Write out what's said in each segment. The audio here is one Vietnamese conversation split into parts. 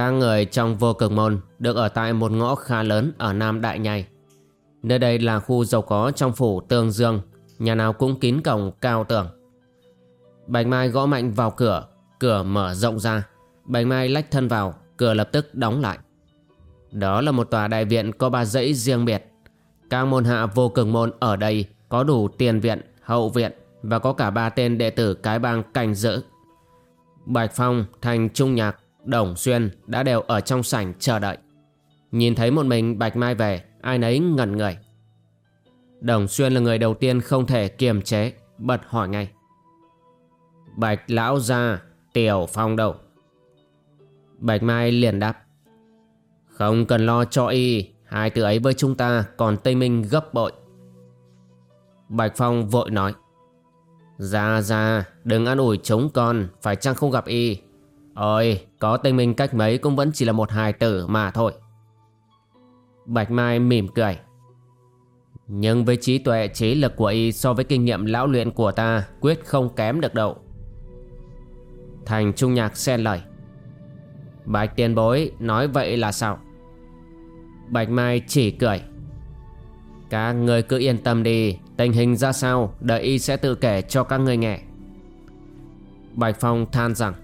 Các người trong vô cực môn được ở tại một ngõ khá lớn ở Nam Đại Nhai. Nơi đây là khu giàu có trong phủ Tương Dương, nhà nào cũng kín cổng cao tường. Bạch Mai gõ mạnh vào cửa, cửa mở rộng ra. Bạch Mai lách thân vào, cửa lập tức đóng lại. Đó là một tòa đại viện có ba dãy riêng biệt. Các môn hạ vô cực môn ở đây có đủ tiền viện, hậu viện và có cả ba tên đệ tử cái bang canh giữ. Bạch Phong, Thành Trung Nhạc Đồng Xuyên đã đều ở trong sảnh chờ đợi. Nhìn thấy một mình Bạch Mai về, ai nấy ngẩn người. Đồng Xuyên là người đầu tiên không thể kiềm chế, bật hỏi ngay. Bạch Lão ra, Tiểu Phong đâu? Bạch Mai liền đáp. Không cần lo cho y, hai từ ấy với chúng ta còn Tây Minh gấp bội. Bạch Phong vội nói. Ra ra, đừng ăn ủi chúng con, phải chăng không gặp y, Ôi, có tinh minh cách mấy cũng vẫn chỉ là một hài tử mà thôi. Bạch Mai mỉm cười. Nhưng với trí tuệ trí lực của y so với kinh nghiệm lão luyện của ta quyết không kém được đâu. Thành Trung Nhạc xen lời. Bạch tiền bối nói vậy là sao? Bạch Mai chỉ cười. Các người cứ yên tâm đi, tình hình ra sao đợi y sẽ tự kể cho các người nghe. Bạch Phong than rằng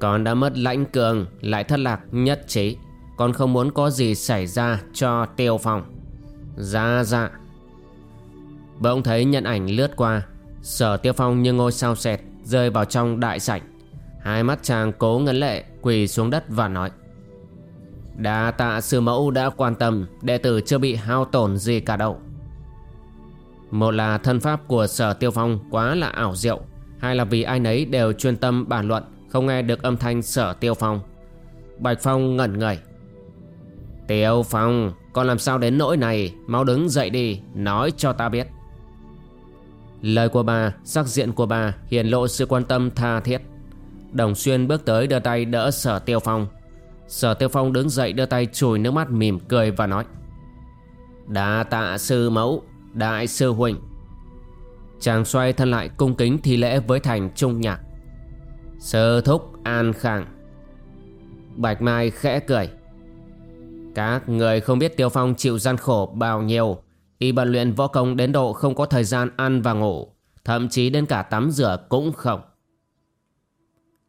con đã mất lãnh cường, Lại thất lạc, nhất trí. Con không muốn có gì xảy ra cho tiêu phong. Ra dạ. dạ. Bỗng thấy nhận ảnh lướt qua, Sở tiêu phong như ngôi sao sẹt Rơi vào trong đại sảnh. Hai mắt chàng cố ngấn lệ, Quỳ xuống đất và nói, Đa tạ sư mẫu đã quan tâm, Đệ tử chưa bị hao tổn gì cả đâu. Một là thân pháp của sở tiêu phong quá là ảo diệu, Hai là vì ai nấy đều chuyên tâm bàn luận không nghe được âm thanh sở tiêu phong. Bạch Phong ngẩn người. Tiêu Phong, Con làm sao đến nỗi này? Mau đứng dậy đi, Nói cho ta biết. Lời của bà, Sắc diện của bà Hiển lộ sự quan tâm tha thiết. Đồng Xuyên bước tới đưa tay đỡ sở tiêu phong. Sở tiêu phong đứng dậy đưa tay chùi nước mắt mỉm cười và nói, Đa tạ sư mẫu, Đại sư huynh. Chàng xoay thân lại cung kính thi lễ với thành trung nhạc. Sơ thúc an khang. Bạch Mai khẽ cười. Các người không biết Tiêu Phong chịu gian khổ bao nhiêu. Y bận luyện võ công đến độ không có thời gian ăn và ngủ, Thậm chí đến cả tắm rửa cũng không.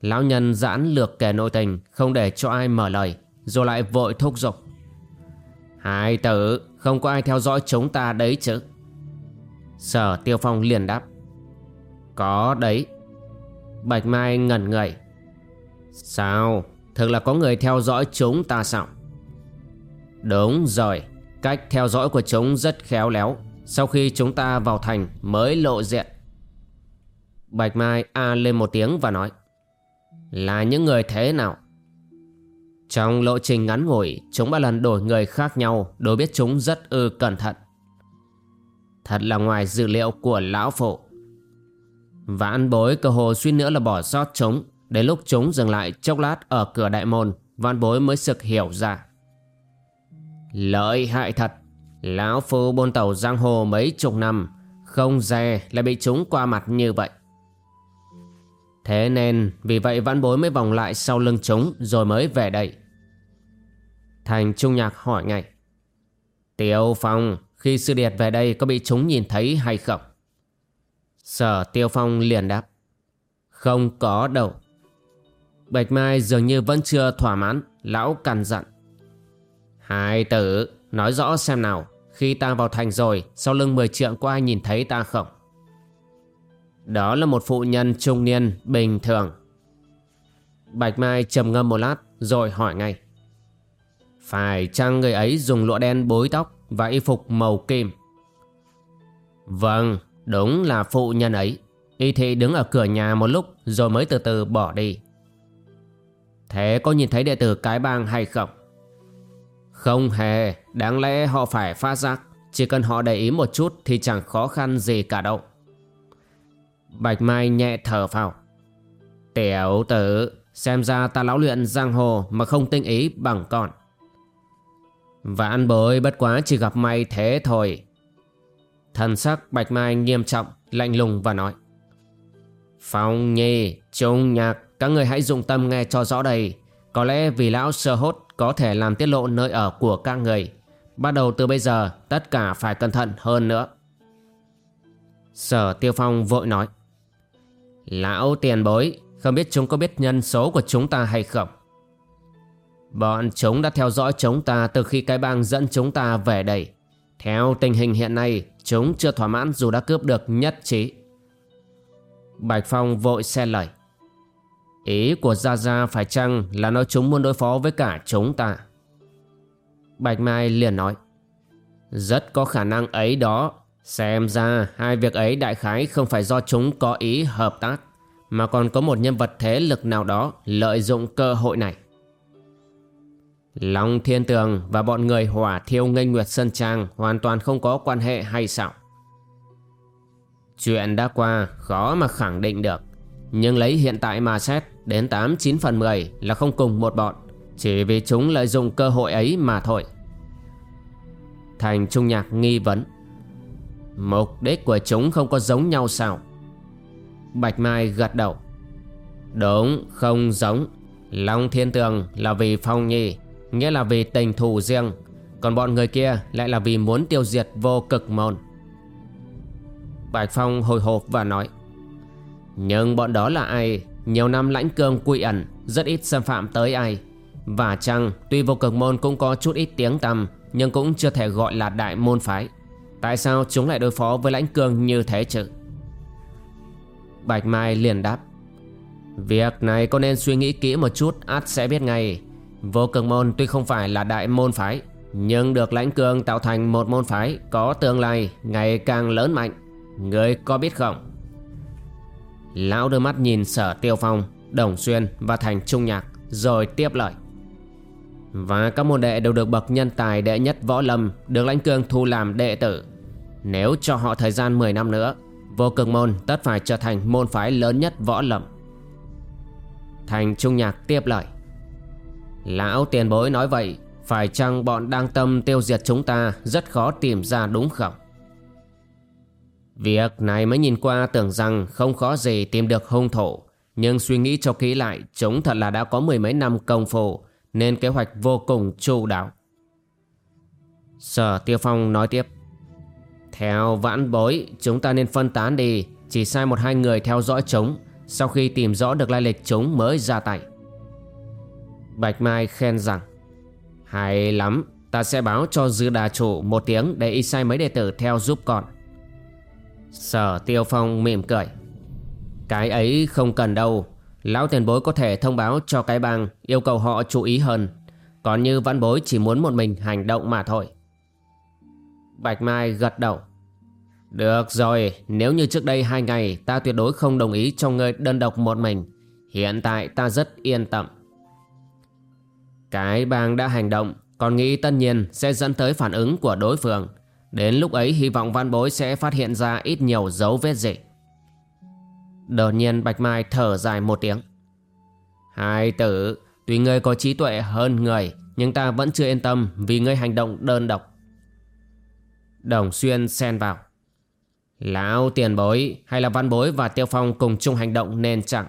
Lão nhân giãn lược kể nội tình, Không để cho ai mở lời, Rồi lại vội thúc giục. Hai tử, Không có ai theo dõi chúng ta đấy chứ? Sở Tiêu Phong liền đáp. Có đấy. Bạch Mai ngẩn người. Sao? Thực là có người theo dõi chúng ta sao? Đúng rồi, Cách theo dõi của chúng rất khéo léo. Sau khi chúng ta vào thành mới lộ diện. Bạch Mai a lên một tiếng và nói, Là những người thế nào? Trong lộ trình ngắn ngủi, Chúng ba lần đổi người khác nhau Đối biết chúng rất ư cẩn thận. Thật là ngoài dữ liệu của lão và Vãn bối, cơ hồ suy nữa là bỏ sót chúng. Đến lúc chúng dừng lại chốc lát ở cửa đại môn Vãn bối mới sực hiểu ra. Lợi hại thật. Lão phu bôn tàu giang hồ mấy chục năm, Không dè lại bị chúng qua mặt như vậy. Thế nên, vì vậy vãn bối mới vòng lại sau lưng chúng Rồi mới về đây. Thành Trung Nhạc hỏi ngay. Tiêu Phong, Khi sư điệt về đây có bị chúng nhìn thấy hay không? Sở Tiêu Phong liền đáp. Không có đâu. Bạch Mai dường như vẫn chưa thỏa mãn, Lão cằn dặn Hai tử, Nói rõ xem nào, Khi ta vào thành rồi, Sau lưng mười trượng có ai nhìn thấy ta không? Đó là một phụ nhân trung niên bình thường. Bạch Mai trầm ngâm một lát, rồi hỏi ngay. Phải chăng người ấy dùng lụa đen bối tóc và y phục màu kim? Vâng đúng là phụ nhân ấy. Y thị đứng ở cửa nhà một lúc rồi mới từ từ bỏ đi. Thế có nhìn thấy đệ tử cái bang hay không? Không hề, đáng lẽ họ phải phát giác. Chỉ cần họ để ý một chút thì chẳng khó khăn gì cả đâu. Bạch Mai nhẹ thở phào. Tiểu tử Xem ra ta lão luyện giang hồ Mà không tinh ý bằng con. Vãn bối bất quá chỉ gặp may thế thôi. Thần sắc Bạch Mai nghiêm trọng Lạnh lùng và nói Phong Nhi, Trung Nhạc Các người hãy dụng tâm nghe cho rõ đây. Có lẽ vì lão sơ hốt Có thể làm tiết lộ nơi ở của các người. Bắt đầu từ bây giờ Tất cả phải cẩn thận hơn nữa. Sở Tiêu Phong vội nói Lão tiền bối Không biết chúng có biết nhân số của chúng ta hay không? Bọn chúng đã theo dõi chúng ta Từ khi cái bang dẫn chúng ta về đây. Theo tình hình hiện nay, Chúng chưa thỏa mãn dù đã cướp được nhất trí. Bạch Phong vội xe lời. Ý của Gia Gia phải chăng là nói chúng muốn đối phó với cả chúng ta? Bạch Mai liền nói. Rất có khả năng ấy đó. Xem ra hai việc ấy đại khái không phải do chúng có ý hợp tác, Mà còn có một nhân vật thế lực nào đó lợi dụng cơ hội này. Long Thiên Tường và bọn người hỏa thiêu nghênh Nguyệt Sân Trang hoàn toàn không có quan hệ hay sao? Chuyện đã qua, khó mà khẳng định được. Nhưng lấy hiện tại mà xét, đến 8-9 phần 10 là không cùng một bọn. Chỉ vì chúng lợi dụng cơ hội ấy mà thôi. Thành Trung Nhạc nghi vấn. Mục đích của chúng không có giống nhau sao? Bạch Mai gật đầu. Đúng, không giống. Long Thiên Tường là vì Phong Nhi. Nghĩa là vì tình thù riêng. Còn bọn người kia lại là vì muốn tiêu diệt vô cực môn. Bạch Phong hồi hộp và nói, Nhưng bọn đó là ai? Nhiều năm lãnh cương quy ẩn, Rất ít xâm phạm tới ai. Và chăng tuy vô cực môn cũng có chút ít tiếng tăm, Nhưng cũng chưa thể gọi là đại môn phái. Tại sao chúng lại đối phó với lãnh cương như thế chứ? Bạch Mai liền đáp, Việc này có nên suy nghĩ kỹ một chút át sẽ biết ngay. Vô cực môn tuy không phải là đại môn phái, Nhưng được lãnh cương tạo thành một môn phái Có tương lai ngày càng lớn mạnh. Người có biết không? Lão đưa mắt nhìn sở tiêu phong, Đồng xuyên và thành trung nhạc, Rồi tiếp lời. Và các môn đệ đều được bậc nhân tài đệ nhất võ lâm Được lãnh cương thu làm đệ tử. Nếu cho họ thời gian 10 năm nữa, Vô cực môn tất phải trở thành môn phái lớn nhất võ lâm. Thành trung nhạc tiếp lời. Lão tiền bối nói vậy, Phải chăng bọn đang tâm tiêu diệt chúng ta Rất khó tìm ra đúng không? Việc này mới nhìn qua tưởng rằng Không khó gì tìm được hung thủ, Nhưng suy nghĩ cho kỹ lại, Chúng thật là đã có mười mấy năm công phu, Nên kế hoạch vô cùng chu đáo. Sở Tiêu Phong nói tiếp, Theo vãn bối, Chúng ta nên phân tán đi, Chỉ sai một hai người theo dõi chúng, Sau khi tìm rõ được lai lịch chúng mới ra tay. Bạch Mai khen rằng, Hay lắm, Ta sẽ báo cho dư đà chủ một tiếng Để y sai mấy đệ tử theo giúp con. Sở Tiêu Phong mỉm cười, Cái ấy không cần đâu. Lão tiền bối có thể thông báo cho cái bang Yêu cầu họ chú ý hơn. Còn như văn bối chỉ muốn một mình hành động mà thôi. Bạch Mai gật đầu, Được rồi, Nếu như trước đây hai ngày Ta tuyệt đối không đồng ý cho ngươi đơn độc một mình, Hiện tại ta rất yên tâm cái bang đã hành động, Còn nghĩ tất nhiên sẽ dẫn tới phản ứng của đối phương. Đến lúc ấy, hy vọng văn bối sẽ phát hiện ra ít nhiều dấu vết gì. Đột nhiên, Bạch Mai thở dài một tiếng. Hai tử, Tuy ngươi có trí tuệ hơn người, Nhưng ta vẫn chưa yên tâm Vì ngươi hành động đơn độc. Đồng Xuyên xen vào. Lão tiền bối Hay là văn bối và tiêu phong cùng chung hành động nên chẳng?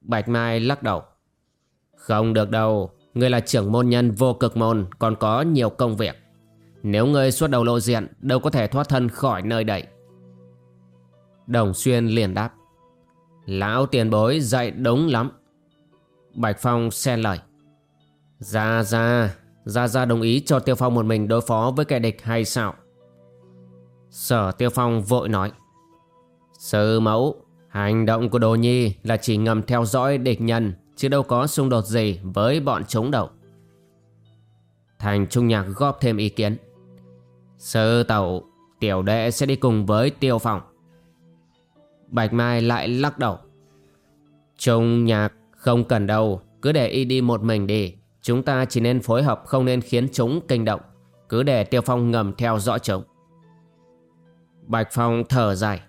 Bạch Mai lắc đầu không được đâu, ngươi là trưởng môn nhân vô cực môn còn có nhiều công việc. Nếu ngươi xuất đầu lộ diện đâu có thể thoát thân khỏi nơi đây. Đồng Xuyên liền đáp. Lão tiền bối dạy đúng lắm. Bạch Phong xen lời. Ra ra, ra ra đồng ý cho Tiêu Phong một mình đối phó với kẻ địch hay sao? Sở Tiêu Phong vội nói. Sư mẫu, hành động của Đồ Nhi là chỉ ngầm theo dõi địch nhân, chứ đâu có xung đột gì với bọn chúng đâu. Thành Trung Nhạc góp thêm ý kiến. Sư tẩu, tiểu đệ sẽ đi cùng với tiêu phòng. Bạch Mai lại lắc đầu. Trung Nhạc không cần đâu, cứ để y đi một mình đi. Chúng ta chỉ nên phối hợp không nên khiến chúng kinh động. Cứ để Tiêu Phong ngầm theo dõi chúng. Bạch Phong thở dài.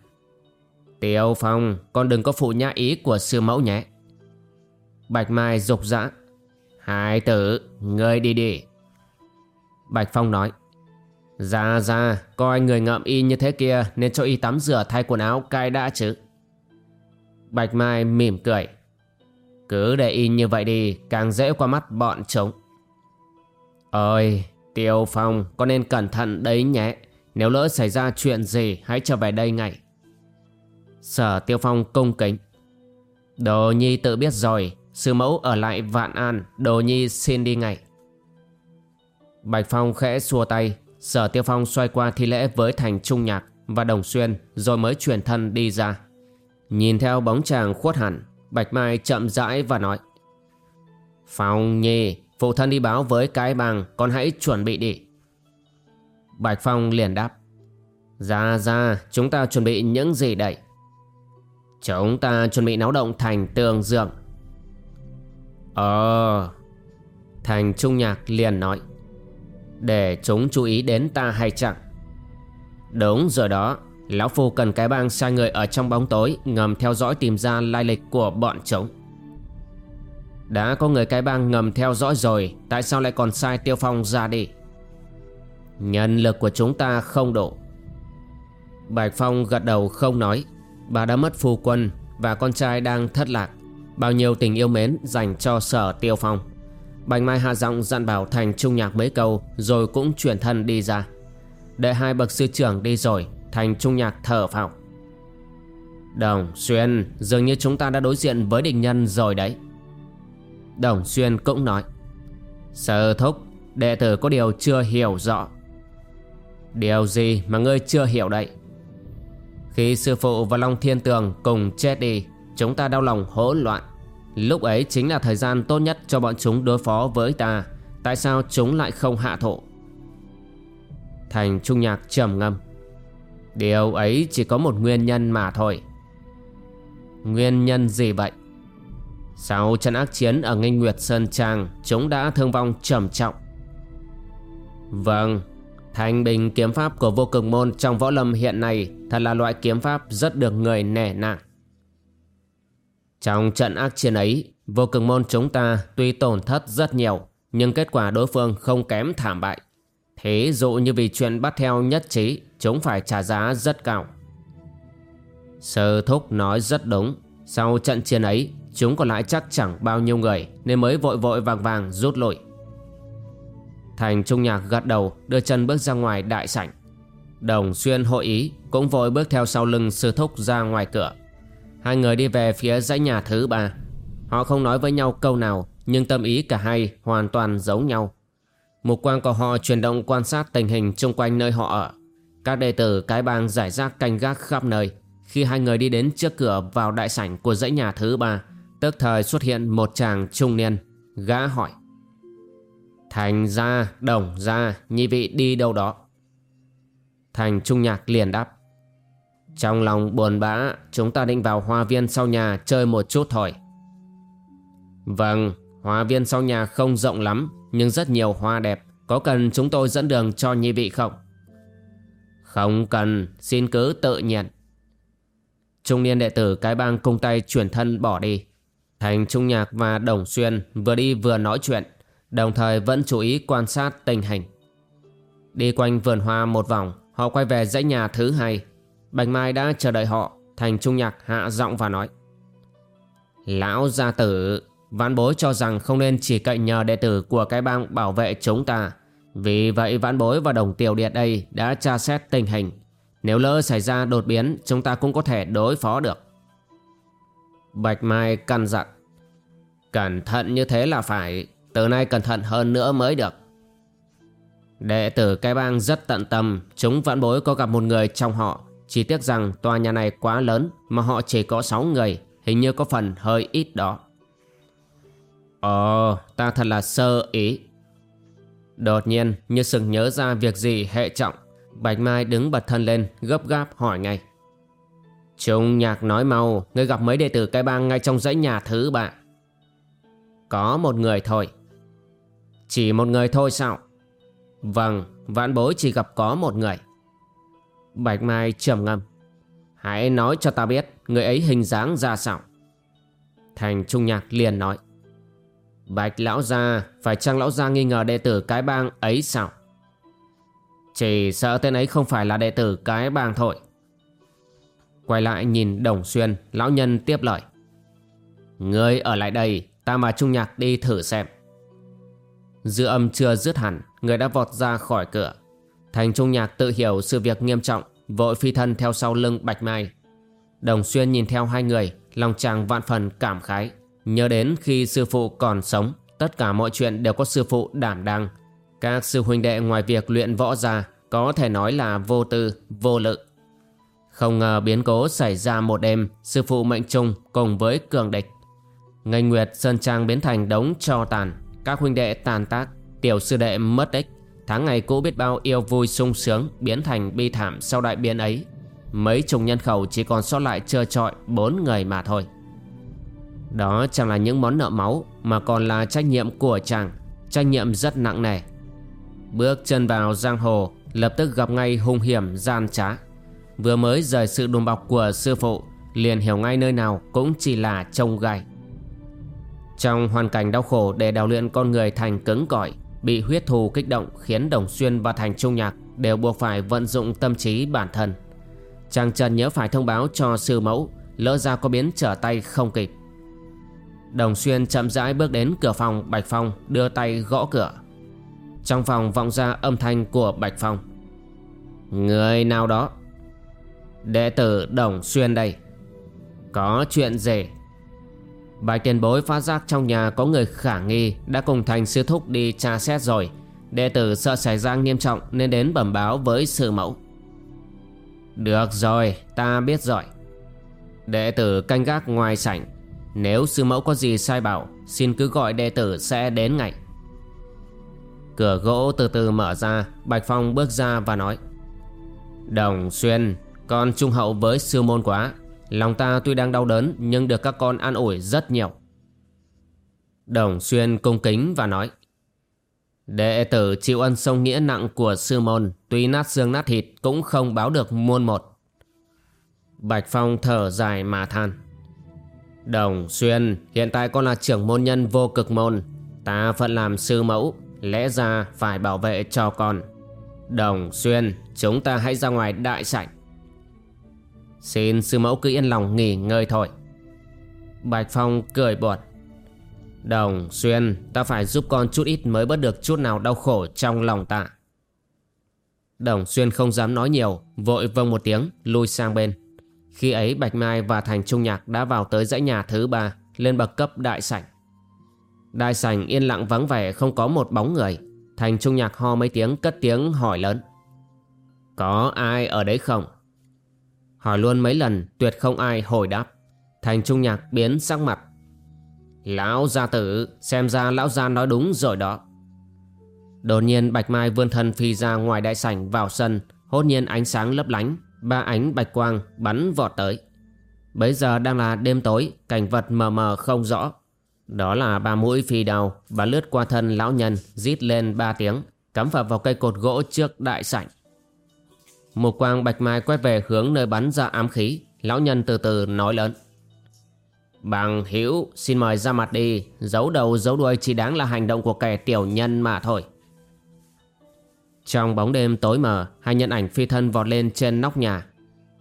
Tiêu Phong, con đừng có phụ nhã ý của sư mẫu nhé. Bạch Mai dục dã. Hai tử, ngươi đi đi. Bạch Phong nói. Ra ra, coi người ngậm y như thế kia nên cho y tắm rửa thay quần áo cai đã chứ. Bạch Mai mỉm cười. Cứ để y như vậy đi, càng dễ qua mắt bọn chúng. Ôi, Tiêu Phong, con nên cẩn thận đấy nhé. Nếu lỡ xảy ra chuyện gì, hãy trở về đây ngay. Sở Tiêu Phong cung kính. Đồ Nhi tự biết rồi, sư mẫu ở lại Vạn An, Đồ Nhi xin đi ngay. Bạch Phong khẽ xua tay, Sở Tiêu Phong xoay qua thi lễ với Thành Trung Nhạc và Đồng Xuyên rồi mới chuyển thân đi ra. Nhìn theo bóng chàng khuất hẳn, Bạch Mai chậm rãi và nói Phong Nhi, phụ thân đi báo với cái bằng, con hãy chuẩn bị đi. Bạch Phong liền đáp Ra ra, chúng ta chuẩn bị những gì đây? Chúng ta chuẩn bị náo động thành tường dượng. Ờ... Thành Trung Nhạc liền nói, để chúng chú ý đến ta hay chẳng? Đúng rồi đó, Lão Phu cần cái bang sai người ở trong bóng tối, Ngầm theo dõi tìm ra lai lịch của bọn chúng. Đã có người cái bang ngầm theo dõi rồi, Tại sao lại còn sai Tiêu Phong ra đi? Nhân lực của chúng ta không đủ. Bạch Phong gật đầu không nói, Bà đã mất phu quân Và con trai đang thất lạc. Bao nhiêu tình yêu mến dành cho sở Tiêu Phong. Bành Mai hạ giọng dặn bảo Thành trung nhạc mấy câu, Rồi cũng chuyển thân đi ra. Để hai bậc sư trưởng đi rồi, Thành trung nhạc thở phào. Đồng Xuyên, Dường như chúng ta đã đối diện với địch nhân rồi đấy. Đồng Xuyên cũng nói. Sở thúc, Đệ tử có điều chưa hiểu rõ. Điều gì mà ngươi chưa hiểu đấy? Khi sư phụ và Long Thiên Tường cùng chết đi Chúng ta đau lòng, hỗn loạn. Lúc ấy chính là thời gian tốt nhất cho bọn chúng đối phó với ta. Tại sao chúng lại không hạ thổ? Thành Trung Nhạc trầm ngâm. Điều ấy chỉ có một nguyên nhân mà thôi. Nguyên nhân gì vậy? Sau trận ác chiến ở Nghinh Nguyệt Sơn Trang, Chúng đã thương vong trầm trọng. Vâng Thành bình kiếm pháp của vô cực môn trong võ lâm hiện nay Thật là loại kiếm pháp rất được người nể nang trong trận ác chiến ấy, vô cực môn chúng ta tuy tổn thất rất nhiều, nhưng kết quả đối phương không kém thảm bại. Thế dụ như vì chuyện bắt theo nhất trí, chúng phải trả giá rất cao. Sơ thúc nói rất đúng, sau trận chiến ấy, chúng còn lại chắc chẳng bao nhiêu người nên mới vội vội vàng vàng rút lui. Thành Trung Nhạc gật đầu đưa chân bước ra ngoài đại sảnh. Đồng Xuyên hội ý cũng vội bước theo sau lưng sư thúc ra ngoài cửa. Hai người đi về phía dãy nhà thứ ba. Họ không nói với nhau câu nào Nhưng tâm ý cả hai hoàn toàn giống nhau. Mục quan của họ chuyển động quan sát tình hình chung quanh nơi họ ở. Các đệ tử cái bang giải rác canh gác khắp nơi. Khi hai người đi đến trước cửa vào đại sảnh của dãy nhà thứ ba Tức thời xuất hiện một chàng trung niên Gã hỏi. Thành ra, đồng ra, nhi vị đi đâu đó? Thành trung nhạc liền đáp trong lòng buồn bã, Chúng ta định vào hoa viên sau nhà chơi một chút thôi. Vâng Hoa viên sau nhà không rộng lắm, Nhưng rất nhiều hoa đẹp. Có cần chúng tôi dẫn đường cho nhi vị không? Không cần, Xin cứ tự nhiên. Trung niên đệ tử cái bang cung tay chuyển thân bỏ đi. Thành Trung Nhạc và Đồng Xuyên vừa đi vừa nói chuyện, Đồng thời vẫn chú ý quan sát tình hình. Đi quanh vườn hoa một vòng, Họ quay về dãy nhà thứ hai. Bạch Mai đã chờ đợi họ. Thành Trung Nhạc hạ giọng và nói. Lão gia tử, Vãn bối cho rằng không nên chỉ cậy nhờ đệ tử của cái bang bảo vệ chúng ta. Vì vậy vãn bối và đồng tiểu điện đây đã tra xét tình hình. Nếu lỡ xảy ra đột biến, chúng ta cũng có thể đối phó được. Bạch Mai căn dặn. Cẩn thận như thế là phải. Từ nay cẩn thận hơn nữa mới được. Đệ tử cái bang rất tận tâm. Chúng vãn bối có gặp một người trong họ. Chỉ tiếc rằng tòa nhà này quá lớn mà họ chỉ có 6 người, hình như có phần hơi ít đó. Ồ, ta thật là sơ ý. Đột nhiên như sừng nhớ ra việc gì hệ trọng, Bạch Mai đứng bật thân lên gấp gáp hỏi ngay. Trung nhạc nói mau, ngươi gặp mấy đệ tử cái bang ngay trong dãy nhà thứ ba. Có một người thôi. Chỉ một người thôi sao? Vâng, vạn bối chỉ gặp có một người. Bạch Mai trầm ngâm. Hãy nói cho ta biết người ấy hình dáng ra sao. Thành Trung Nhạc liền nói. Bạch lão gia, phải chăng lão gia nghi ngờ đệ tử cái bang ấy sao? Chỉ sợ tên ấy không phải là đệ tử cái bang thôi. Quay lại nhìn Đồng Xuyên, lão nhân tiếp lời. Ngươi ở lại đây, ta mà Trung Nhạc đi thử xem. Dư âm chưa dứt hẳn, người đã vọt ra khỏi cửa. Thành Trung Nhạc tự hiểu sự việc nghiêm trọng, vội phi thân theo sau lưng Bạch Mai. Đồng Xuyên nhìn theo hai người, lòng chàng vạn phần cảm khái. Nhớ đến khi sư phụ còn sống, tất cả mọi chuyện đều có sư phụ đảm đang. Các sư huynh đệ ngoài việc luyện võ ra, có thể nói là vô tư, vô lự. Không ngờ biến cố xảy ra một đêm, sư phụ mệnh trung cùng với cường địch. Ngành Nguyệt Sơn Trang biến thành đống cho tàn, các huynh đệ tàn tác, tiểu sư đệ mất tích. Tháng ngày cũ biết bao yêu vui sung sướng biến thành bi thảm sau đại biến ấy. Mấy chục nhân khẩu chỉ còn sót lại trơ trọi bốn người mà thôi. Đó chẳng là những món nợ máu mà còn là trách nhiệm của chàng, trách nhiệm rất nặng nề. Bước chân vào giang hồ, lập tức gặp ngay hung hiểm gian trá. Vừa mới rời sự đùm bọc của sư phụ, liền hiểu ngay nơi nào cũng chỉ là trông gai. Trong hoàn cảnh đau khổ để đào luyện con người thành cứng cỏi, bị huyết thù kích động khiến Đồng Xuyên và Thành Trung Nhạc đều buộc phải vận dụng tâm trí bản thân. Chàng Trần nhớ phải thông báo cho sư mẫu, lỡ ra có biến trở tay không kịp. Đồng Xuyên chậm rãi bước đến cửa phòng Bạch Phong đưa tay gõ cửa. Trong phòng vọng ra âm thanh của Bạch Phong. Người nào đó? Đệ tử Đồng Xuyên đây. Có chuyện gì? Bạch tiền bối phát giác trong nhà có người khả nghi đã cùng thành sư thúc đi tra xét rồi. Đệ tử sợ xảy ra nghiêm trọng nên đến bẩm báo với sư mẫu. Được rồi, ta biết rồi. Đệ tử canh gác ngoài sảnh. Nếu sư mẫu có gì sai bảo, xin cứ gọi đệ tử sẽ đến ngay. Cửa gỗ từ từ mở ra, Bạch Phong bước ra và nói. Đồng Xuyên, con trung hậu với sư môn quá, Lòng ta tuy đang đau đớn, nhưng được các con an ủi rất nhiều. Đồng Xuyên cung kính và nói, Đệ tử chịu ân sông nghĩa nặng của sư môn, Tuy nát xương nát thịt cũng không báo được muôn một. Bạch Phong thở dài mà than, Đồng Xuyên, hiện tại con là trưởng môn nhân vô cực môn. Ta phận làm sư mẫu, Lẽ ra phải bảo vệ cho con. Đồng Xuyên, chúng ta hãy ra ngoài đại sảnh. Xin sư mẫu cứ yên lòng nghỉ ngơi thôi Bạch Phong cười buồn. Đồng, Xuyên, ta phải giúp con chút ít mới bớt được chút nào đau khổ trong lòng ta. Đồng Xuyên không dám nói nhiều, vội vâng một tiếng, lui sang bên. Khi ấy Bạch Mai và Thành Trung Nhạc đã vào tới dãy nhà thứ ba, lên bậc cấp đại sảnh. Đại sảnh yên lặng vắng vẻ không có một bóng người. Thành Trung Nhạc ho mấy tiếng cất tiếng hỏi lớn. Có ai ở đấy không? Hỏi luôn mấy lần, tuyệt không ai hồi đáp. Thành trung nhạc biến sắc mặt. Lão gia tử, Xem ra lão gia nói đúng rồi đó. Đột nhiên Bạch Mai vươn thân phi ra ngoài đại sảnh vào sân, Hốt nhiên ánh sáng lấp lánh, Ba ánh bạch quang bắn vọt tới. Bây giờ đang là đêm tối, Cảnh vật mờ mờ không rõ. Đó là ba mũi phi đào Và lướt qua thân lão nhân, Rít lên ba tiếng, Cắm vào vào cây cột gỗ trước đại sảnh một quang bạch mai quét về hướng nơi bắn ra ám khí. Lão nhân từ từ nói lớn. Bằng hữu, xin mời ra mặt đi. Giấu đầu, giấu đuôi chỉ đáng là hành động của kẻ tiểu nhân mà thôi. Trong bóng đêm tối mờ, Hai nhân ảnh phi thân vọt lên trên nóc nhà.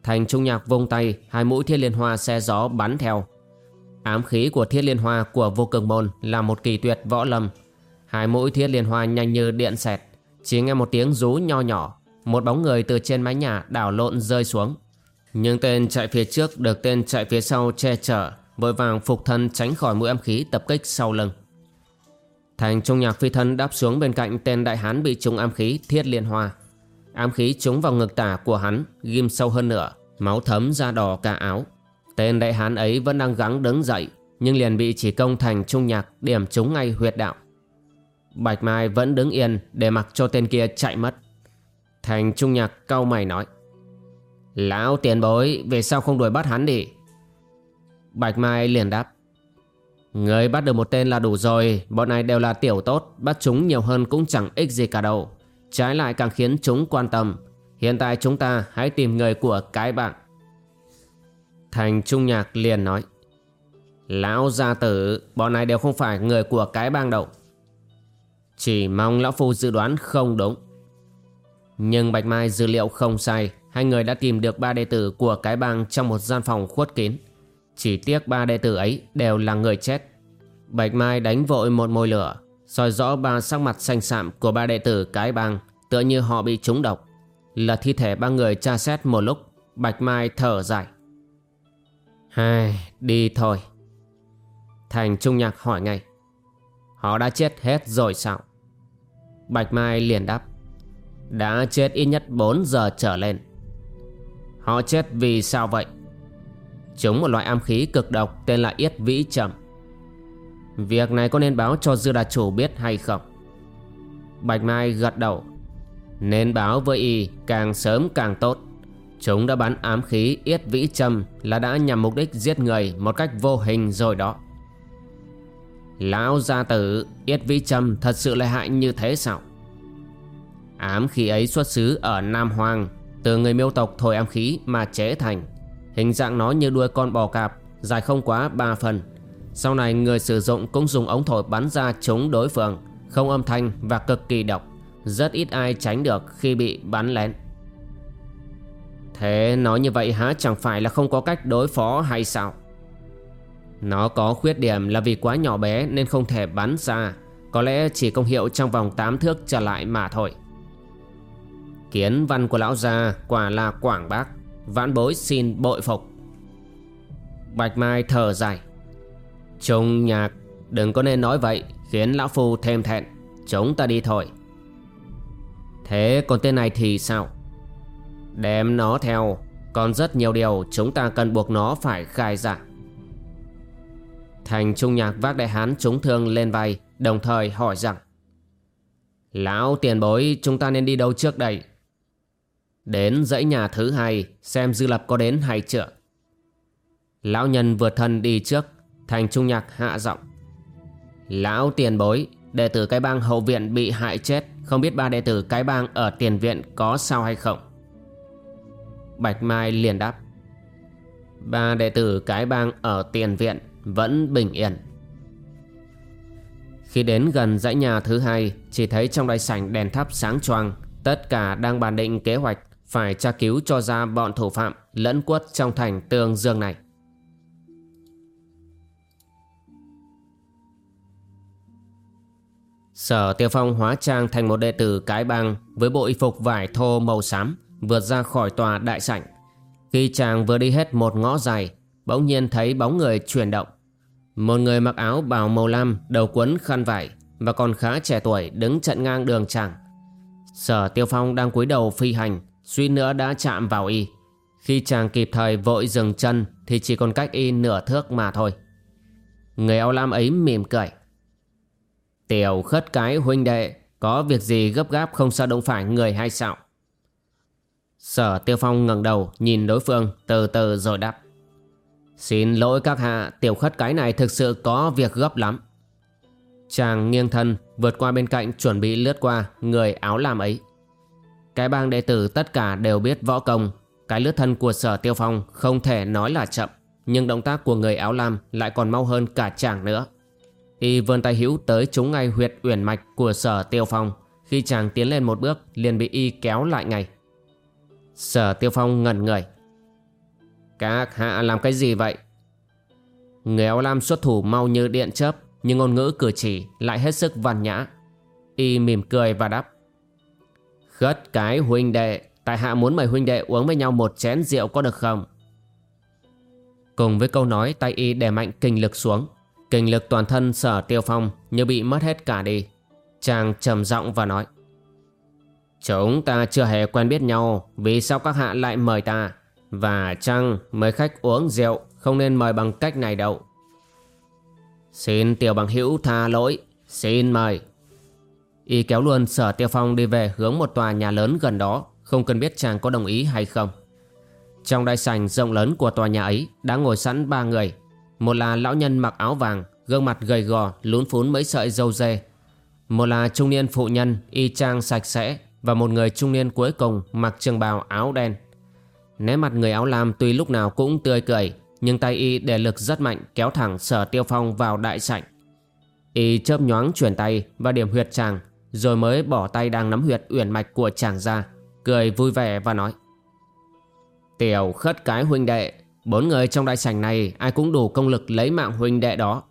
Thành trung nhạc vung tay, Hai mũi thiết liên hoa xe gió bắn theo. Ám khí của thiết liên hoa của vô cực môn Là một kỳ tuyệt võ lâm. Hai mũi thiết liên hoa nhanh như điện xẹt, Chỉ nghe một tiếng rú nho nhỏ một bóng người từ trên mái nhà đảo lộn rơi xuống. Nhưng tên chạy phía trước được tên chạy phía sau che chở, vội vàng phục thân tránh khỏi mũi âm khí tập kích sau lưng. Thành trung nhạc phi thân đáp xuống bên cạnh tên đại hán bị trúng âm khí thiết liên hoa. Ám khí trúng vào ngực tả của hắn Ghim sâu hơn nữa Máu thấm ra đỏ cả áo Tên đại hán ấy vẫn đang gắng đứng dậy Nhưng liền bị chỉ công thành trung nhạc Điểm trúng ngay huyệt đạo Bạch Mai vẫn đứng yên Để mặc cho tên kia chạy mất Thành trung nhạc cau mày nói. Lão tiền bối, về sao không đuổi bắt hắn đi. Bạch Mai liền đáp. Người bắt được một tên là đủ rồi, Bọn này đều là tiểu tốt, Bắt chúng nhiều hơn cũng chẳng ích gì cả đâu. Trái lại càng khiến chúng quan tâm. Hiện tại chúng ta hãy tìm người của cái bạn. Thành Trung Nhạc liền nói. Lão gia tử, Bọn này đều không phải người của cái bang đâu. Chỉ mong lão phu dự đoán không đúng. Nhưng Bạch Mai dữ liệu không sai. Hai người đã tìm được ba đệ tử của cái bang Trong một gian phòng khuất kín. Chỉ tiếc ba đệ tử ấy đều là người chết. Bạch Mai đánh vội một môi lửa soi rõ ba sắc mặt xanh xạm của ba đệ tử cái bang Tựa như họ bị trúng độc. Là thi thể ba người tra xét một lúc Bạch Mai thở dài. Hai, đi thôi. Thành Trung Nhạc hỏi ngay. Họ đã chết hết rồi sao? Bạch Mai liền đáp. Đã chết ít nhất 4 giờ trở lên. Họ chết vì sao vậy? Chúng một loại am khí cực độc tên là Yết Vĩ Trầm. Việc này có nên báo cho Dư Đà Chủ biết hay không? Bạch Mai gật đầu. Nên báo với y càng sớm càng tốt. Chúng đã bắn ám khí Yết Vĩ Trầm là đã nhằm mục đích giết người một cách vô hình rồi đó. Lão gia tử Yết Vĩ Trầm thật sự lợi hại như thế sao? Ám khí ấy xuất xứ ở Nam Hoàng Từ người miêu tộc thổi ám khí mà chế thành. Hình dạng nó như đuôi con bò cạp, Dài không quá 3 phần. Sau này, người sử dụng cũng dùng ống thổi bắn ra chống đối phương, Không âm thanh và cực kỳ độc. Rất ít ai tránh được khi bị bắn lén. Thế nói như vậy hả? Chẳng phải là không có cách đối phó hay sao? Nó có khuyết điểm là vì quá nhỏ bé nên không thể bắn ra. Có lẽ chỉ công hiệu trong vòng 8 thước trở lại mà thôi. Kiến văn của lão gia quả là quảng bác. Vãn bối xin bội phục. Bạch Mai thở dài. Trung nhạc, Đừng có nên nói vậy, Khiến lão phu thêm thẹn. Chúng ta đi thôi. Thế còn tên này thì sao? Đem nó theo, Còn rất nhiều điều chúng ta cần buộc nó phải khai giả Thành Trung Nhạc vác đại hán trúng thương lên vai, Đồng thời hỏi rằng, Lão tiền bối, chúng ta nên đi đâu trước đây? Đến dãy nhà thứ hai, Xem Dư Lập có đến hay chưa. Lão nhân vượt thân đi trước, Thành Trung Nhạc hạ giọng. Lão tiền bối, Đệ tử cái bang hậu viện bị hại chết, Không biết ba đệ tử cái bang ở tiền viện có sao hay không? Bạch Mai liền đáp. Ba đệ tử cái bang ở tiền viện Vẫn bình yên. Khi đến gần dãy nhà thứ hai, Chỉ thấy trong đại sảnh đèn thắp sáng choang, Tất cả đang bàn định kế hoạch. Phải tra cứu cho ra bọn thủ phạm Lẫn quất trong thành tương dương này Sở Tiêu Phong hóa trang thành một đệ tử cái bang với bộ y phục vải thô màu xám vượt ra khỏi tòa đại sảnh. Khi chàng vừa đi hết một ngõ dài, bỗng nhiên thấy bóng người chuyển động. Một người mặc áo bào màu lam, đầu quấn khăn vải và còn khá trẻ tuổi đứng chặn ngang đường chàng. Sở Tiêu Phong đang cúi đầu phi hành, suy nữa đã chạm vào y. Khi chàng kịp thời vội dừng chân, thì chỉ còn cách y nửa thước mà thôi. Người áo lam ấy mỉm cười. Tiểu khất cái huynh đệ, Có việc gì gấp gáp không sao động phải người hay sao Sở Tiêu Phong ngẩng đầu nhìn đối phương, từ từ rồi đáp Xin lỗi các hạ, Tiểu khất cái này thực sự có việc gấp lắm Chàng nghiêng thân, vượt qua bên cạnh chuẩn bị lướt qua người áo lam ấy cái bang đệ tử tất cả đều biết võ công. Cái lướt thân của sở tiêu phong không thể nói là chậm, Nhưng động tác của người áo lam lại còn mau hơn cả chàng nữa. Y vươn tay hữu tới trúng ngay huyệt uyển mạch của sở tiêu phong. Khi chàng tiến lên một bước, liền bị Y kéo lại ngay. Sở tiêu phong ngẩn người. Các hạ làm cái gì vậy? Người áo lam xuất thủ mau như điện chớp, Nhưng ngôn ngữ cử chỉ lại hết sức văn nhã. Y mỉm cười và đáp. Khất cái huynh đệ. Tại hạ muốn mời huynh đệ uống với nhau một chén rượu có được không? Cùng với câu nói, tay y đè mạnh kinh lực xuống. Kinh lực toàn thân sở tiêu phong như bị mất hết cả đi. Chàng trầm giọng và nói, Chúng ta chưa hề quen biết nhau, Vì sao các hạ lại mời ta? Và chăng mời khách uống rượu Không nên mời bằng cách này đâu? Xin tiểu bằng hữu tha lỗi, Xin mời. Y kéo luôn sở tiêu phong đi về hướng một tòa nhà lớn gần đó, Không cần biết chàng có đồng ý hay không. Trong đại sảnh rộng lớn của tòa nhà ấy Đã ngồi sẵn ba người. Một là lão nhân mặc áo vàng, Gương mặt gầy gò, lún phún mấy sợi dâu dê. Một là trung niên phụ nhân, Y trang sạch sẽ, Và một người trung niên cuối cùng mặc trường bào áo đen. Nét mặt người áo lam tuy lúc nào cũng tươi cười, Nhưng tay y để lực rất mạnh Kéo thẳng sở tiêu phong vào đại sảnh. Y chớp nhoáng chuyển tay và điểm huyệt chàng rồi mới bỏ tay đang nắm huyệt uyển mạch của chàng ra, Cười vui vẻ và nói, Tiểu khất cái huynh đệ, Bốn người trong đại sảnh này Ai cũng đủ công lực lấy mạng huynh đệ đó.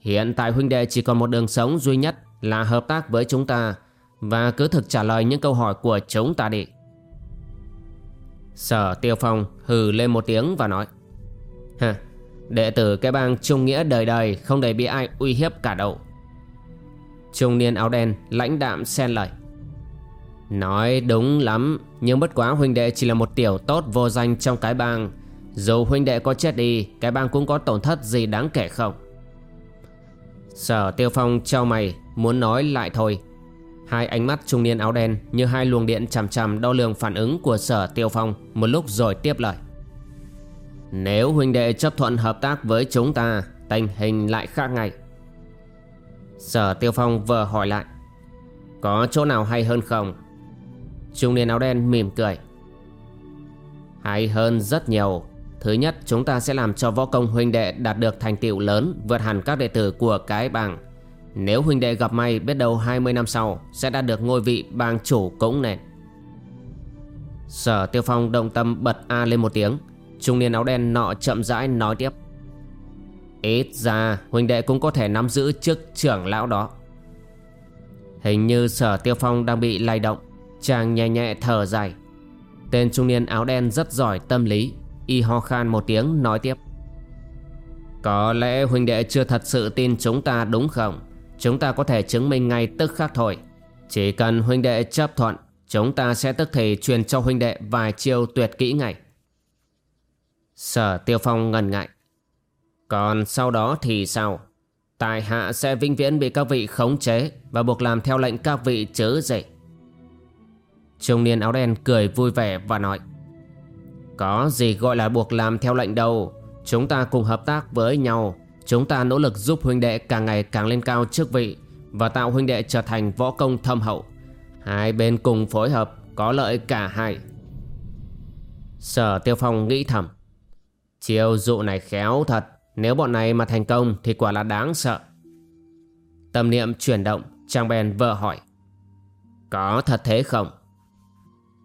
Hiện tại huynh đệ chỉ còn một đường sống duy nhất Là hợp tác với chúng ta Và cứ thực trả lời những câu hỏi của chúng ta đi. Sở Tiêu Phong hừ lên một tiếng và nói Hả Đệ tử cái bang trung nghĩa đời đời Không để bị ai uy hiếp cả đâu. Trung niên áo đen lãnh đạm xen lời. Nói đúng lắm, Nhưng bất quá huynh đệ chỉ là một tiểu tốt vô danh trong cái bang. Dù huynh đệ có chết đi, Cái bang cũng có tổn thất gì đáng kể không? Sở tiêu phong trao mày, Muốn nói lại thôi. Hai ánh mắt trung niên áo đen Như hai luồng điện chằm chằm đo lường phản ứng của sở tiêu phong Một lúc rồi tiếp lời. Nếu huynh đệ chấp thuận hợp tác với chúng ta, Tình hình lại khác ngay. Sở Tiêu Phong vừa hỏi lại. Có chỗ nào hay hơn không? Trung niên áo đen mỉm cười. Hay hơn rất nhiều. Thứ nhất, chúng ta sẽ làm cho võ công huynh đệ đạt được thành tựu lớn, Vượt hẳn các đệ tử của cái bang Nếu huynh đệ gặp may, biết đâu 20 năm sau Sẽ đạt được ngôi vị bang chủ cũng nền Sở Tiêu Phong động tâm bật A lên một tiếng. Trung niên áo đen nọ chậm rãi nói tiếp. Ít ra, huynh đệ cũng có thể nắm giữ chức trưởng lão đó. Hình như sở tiêu phong đang bị lay động, Chàng nhẹ nhẹ thở dài. Tên trung niên áo đen rất giỏi tâm lý, Y ho khan một tiếng, nói tiếp. Có lẽ huynh đệ chưa thật sự tin chúng ta đúng không? Chúng ta có thể chứng minh ngay tức khắc thôi. Chỉ cần huynh đệ chấp thuận, Chúng ta sẽ tức thì truyền cho huynh đệ vài chiêu tuyệt kỹ ngay. Sở tiêu phong ngần ngại còn sau đó thì sao? Tài hạ sẽ vinh viễn bị các vị khống chế và buộc làm theo lệnh các vị chớ dậy. Trung niên áo đen cười vui vẻ và nói, Có gì gọi là buộc làm theo lệnh đâu. Chúng ta cùng hợp tác với nhau. Chúng ta nỗ lực giúp huynh đệ càng ngày càng lên cao chức vị Và tạo huynh đệ trở thành võ công thâm hậu. Hai bên cùng phối hợp, Có lợi cả hai. Sở Tiêu Phong nghĩ thầm, Chiêu dụ này khéo thật nếu bọn này mà thành công thì quả là đáng sợ. Tâm niệm chuyển động Trang bèn vợ hỏi. Có thật thế không?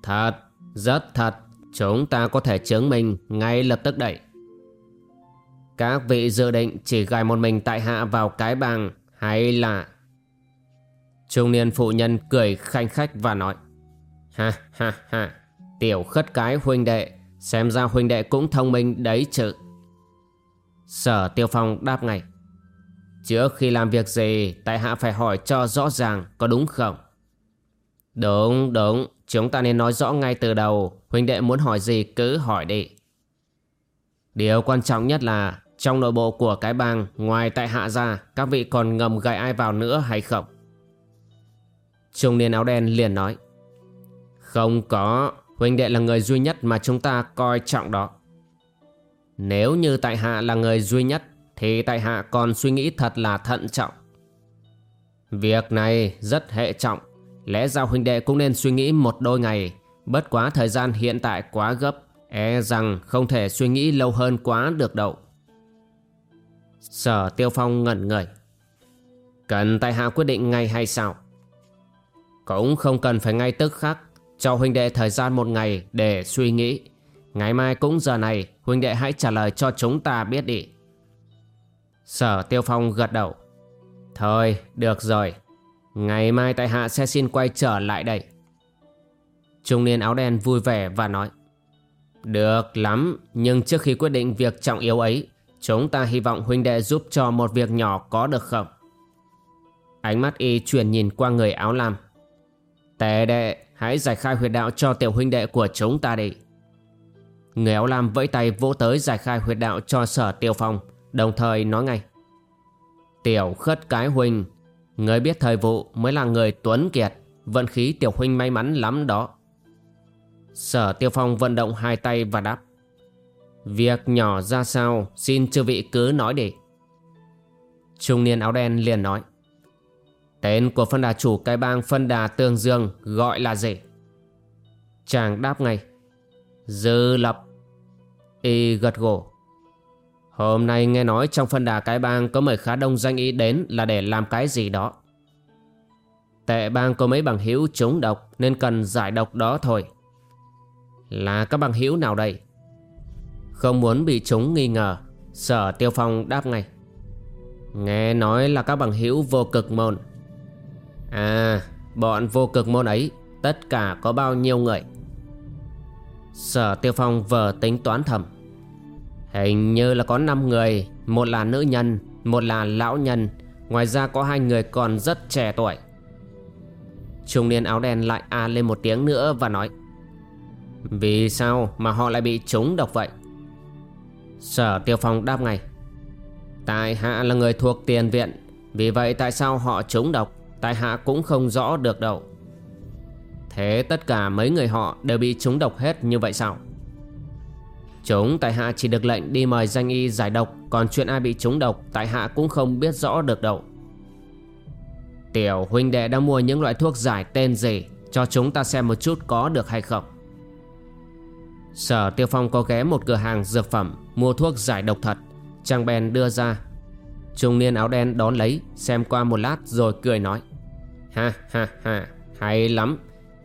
Thật, rất thật. Chúng ta có thể chứng minh ngay lập tức đẩy Các vị dự định chỉ gài một mình tại hạ vào cái bàn Hay là? Trung niên phụ nhân cười khanh khách và nói. Ha ha ha. Tiểu khất cái huynh đệ Xem ra huynh đệ cũng thông minh đấy chứ. Sở Tiêu Phong đáp ngay. Trước khi làm việc gì, Tại hạ phải hỏi cho rõ ràng Có đúng không? Đúng đúng. Chúng ta nên nói rõ ngay từ đầu. Huynh đệ muốn hỏi gì cứ hỏi đi. Điều quan trọng nhất là Trong nội bộ của cái bang, Ngoài tại hạ ra, Các vị còn ngầm gậy ai vào nữa hay không? Trung niên áo đen liền nói. Không có. Huynh đệ là người duy nhất mà chúng ta coi trọng đó nếu như tại hạ là người duy nhất, Thì tại hạ còn suy nghĩ thật là thận trọng. Việc này rất hệ trọng. Lẽ ra huynh đệ cũng nên suy nghĩ một đôi ngày. Bất quá thời gian hiện tại quá gấp E rằng không thể suy nghĩ lâu hơn quá được đâu. Sở Tiêu Phong ngẩn người. Cần tại hạ quyết định ngay hay sao? Cũng không cần phải ngay tức khắc. Cho huynh đệ thời gian một ngày để suy nghĩ. Ngày mai cũng giờ này, Huynh đệ hãy trả lời cho chúng ta biết đi. Sở Tiêu Phong gật đầu. Thôi, được rồi. Ngày mai tại hạ sẽ xin quay trở lại đây. Trung niên áo đen vui vẻ và nói. Được lắm, Nhưng trước khi quyết định việc trọng yếu ấy, Chúng ta hy vọng huynh đệ giúp cho một việc nhỏ có được không? Ánh mắt y chuyển nhìn qua người áo lam. Tề đệ, hãy giải khai huyệt đạo cho tiểu huynh đệ của chúng ta đi. Người áo lam vẫy tay vỗ tới giải khai huyệt đạo cho sở tiêu phong, đồng thời nói ngay. Tiểu khất cái huynh, người biết thời vụ mới là người tuấn kiệt, vận khí tiểu huynh may mắn lắm đó. Sở tiêu phong vận động hai tay và đáp. Việc nhỏ ra sao, xin chư vị cứ nói đi. Trung niên áo đen liền nói. Tên của phân đà chủ cái bang phân đà Tương Dương gọi là gì? Chàng đáp ngay. Dư lập. Y gật gù. Hôm nay nghe nói trong phân đà cái bang có mời khá đông danh y đến là để làm cái gì đó. Tệ bang có mấy bằng hữu chống độc nên cần giải độc đó thôi. Là các bằng hữu nào đây? Không muốn bị chúng nghi ngờ, sở tiêu phong đáp ngay. Nghe nói là các bằng hữu vô cực môn. À, bọn vô cực môn ấy tất cả có bao nhiêu người? Sở tiêu phong vờ tính toán thầm. Hình như là có 5 người, Một là nữ nhân, Một là lão nhân, Ngoài ra có hai người còn rất trẻ tuổi. Trung niên áo đen lại a lên một tiếng nữa và nói, Vì sao mà họ lại bị trúng độc vậy? Sở tiêu phong đáp ngay, Tại hạ là người thuộc tiền viện, Vì vậy tại sao họ trúng độc, Tại hạ cũng không rõ được đâu. Thế tất cả mấy người họ đều bị trúng độc hết như vậy sao? Chúng tại hạ chỉ được lệnh đi mời danh y giải độc, Còn chuyện ai bị trúng độc Tại hạ cũng không biết rõ được đâu. Tiểu huynh đệ đã mua những loại thuốc giải tên gì Cho chúng ta xem một chút có được hay không? Sở Tiêu Phong có ghé một cửa hàng dược phẩm Mua thuốc giải độc thật. Chàng bèn đưa ra. Trung niên áo đen đón lấy, Xem qua một lát rồi cười nói. Ha ha ha, Hay lắm.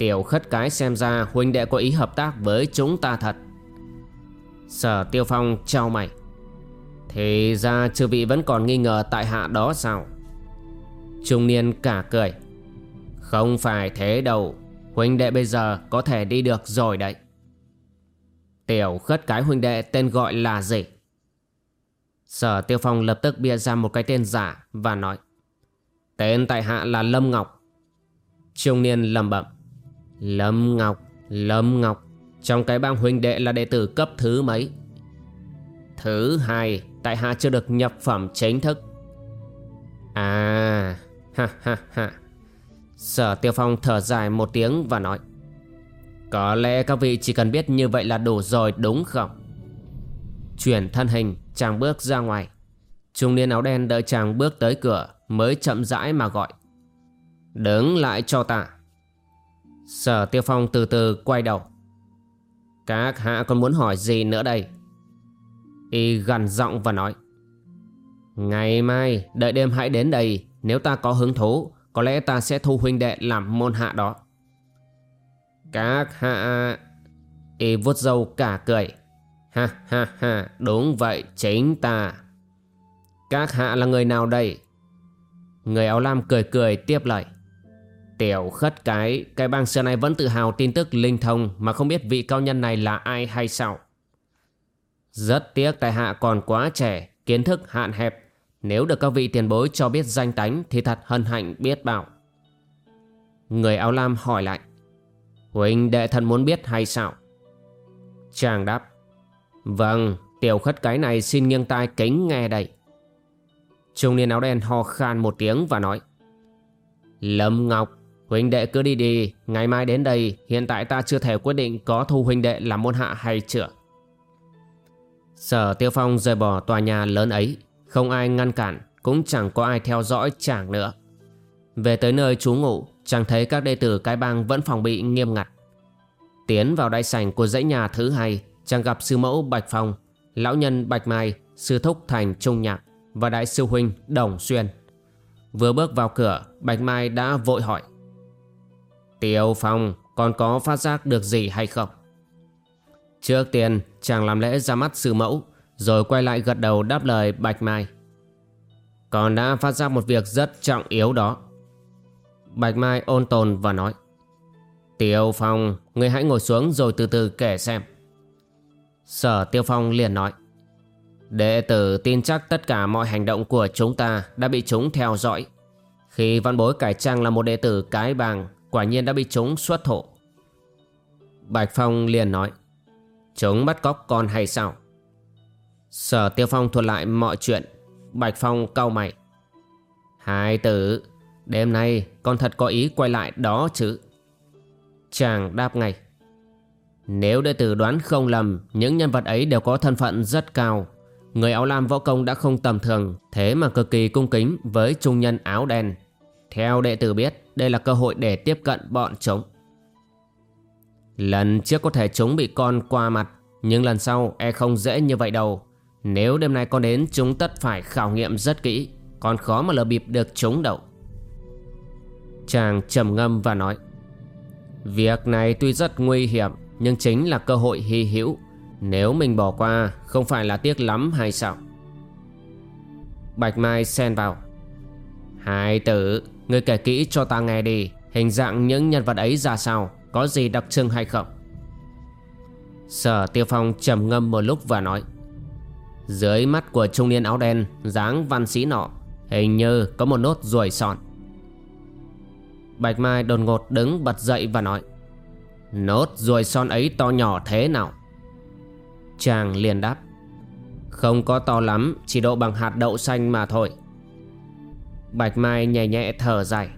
Tiểu khất cái xem ra huynh đệ có ý hợp tác với chúng ta thật. Sở Tiêu Phong trao mày. Thì ra chư vị vẫn còn nghi ngờ tại hạ đó sao? Trung niên cả cười. Không phải thế đâu, Huynh đệ bây giờ có thể đi được rồi đấy. Tiểu khất cái huynh đệ tên gọi là gì? Sở Tiêu Phong lập tức bịa ra một cái tên giả Và nói, Tên tại hạ là Lâm Ngọc. Trung niên lầm bẩm Lâm Ngọc Lâm Ngọc. Trong cái bang huynh đệ là đệ tử cấp thứ mấy? Thứ hai, Tại hạ chưa được nhập phẩm chính thức. À Ha ha ha. Sở Tiêu Phong thở dài một tiếng và nói, Có lẽ các vị chỉ cần biết như vậy là đủ rồi, đúng không? Chuyển thân hình, chàng bước ra ngoài. Trung niên áo đen đợi chàng bước tới cửa, Mới chậm rãi mà gọi, Đứng lại cho ta. Sở Tiêu Phong từ từ quay đầu. Các hạ còn muốn hỏi gì nữa đây? Y gần giọng và nói. Ngày mai, đợi đêm hãy đến đây. Nếu ta có hứng thú, Có lẽ ta sẽ thu huynh đệ làm môn hạ đó. Các hạ, Y vuốt dâu cả cười. Ha ha ha, Đúng vậy, chính ta. Các hạ là người nào đây? Người áo lam cười cười tiếp lời. Tiểu khất cái, cái bang xưa này vẫn tự hào tin tức linh thông mà không biết vị cao nhân này là ai hay sao. Rất tiếc tại hạ còn quá trẻ, kiến thức hạn hẹp. Nếu được các vị tiền bối cho biết danh tánh thì thật hân hạnh biết bảo. Người áo lam hỏi lại. Huỳnh đệ thần muốn biết hay sao? Chàng đáp. Vâng, tiểu khất cái này xin nghiêng tai kính nghe đây. Trung niên áo đen ho khan một tiếng và nói. Lâm Ngọc, Huynh đệ cứ đi đi, ngày mai đến đây, hiện tại ta chưa thể quyết định có thu huynh đệ làm môn hạ hay chưa. Sở Tiêu Phong rời bỏ tòa nhà lớn ấy, không ai ngăn cản, cũng chẳng có ai theo dõi chàng nữa. Về tới nơi trú ngụ, chàng thấy các đệ tử cái bang vẫn phòng bị nghiêm ngặt. Tiến vào đại sảnh của dãy nhà thứ hai, chàng gặp sư mẫu Bạch Phong, lão nhân Bạch Mai, sư thúc Thành Trung Nhạc và đại sư huynh Đồng Xuyên. Vừa bước vào cửa, Bạch Mai đã vội hỏi. Tiêu Phong còn có phát giác được gì hay không? Trước tiên, chàng làm lễ ra mắt sư mẫu, Rồi quay lại gật đầu đáp lời Bạch Mai. Còn đã phát giác một việc rất trọng yếu đó. Bạch Mai ôn tồn và nói Tiêu Phong Người hãy ngồi xuống rồi từ từ kể xem. Sở Tiêu Phong liền nói, Đệ tử tin chắc tất cả mọi hành động của chúng ta đã bị chúng theo dõi. Khi văn bối cải trang là một đệ tử cái bàng quả nhiên đã bị chúng xuất thổ. Bạch Phong liền nói, Chúng bắt cóc con hay sao? Sở Tiêu Phong thuật lại mọi chuyện. Bạch Phong cau mày, Hai tử, Đêm nay con thật có ý quay lại đó chứ? Chàng đáp ngay, Nếu đệ tử đoán không lầm, Những nhân vật ấy đều có thân phận rất cao. Người áo lam võ công đã không tầm thường, Thế mà cực kỳ cung kính với trung nhân áo đen. Theo đệ tử biết, Đây là cơ hội để tiếp cận bọn chúng. Lần trước có thể chúng bị con qua mặt, Nhưng lần sau e không dễ như vậy đâu. Nếu đêm nay con đến, chúng tất phải khảo nghiệm rất kỹ. Còn khó mà lờ bịp được chúng đâu. Chàng trầm ngâm và nói, Việc này tuy rất nguy hiểm, Nhưng chính là cơ hội hy hữu. Nếu mình bỏ qua, Không phải là tiếc lắm hay sao? Bạch Mai xen vào, Hai tử Người kể kỹ cho ta nghe đi, Hình dạng những nhân vật ấy ra sao, Có gì đặc trưng hay không? Sở Tiêu Phong trầm ngâm một lúc và nói, Dưới mắt của trung niên áo đen, dáng văn sĩ nọ, Hình như có một nốt ruồi sọn Bạch Mai đột ngột đứng bật dậy và nói, Nốt ruồi son ấy to nhỏ thế nào? Chàng liền đáp, Không có to lắm, Chỉ độ bằng hạt đậu xanh mà thôi. Bạch Mai nhẹ nhẹ thở dài.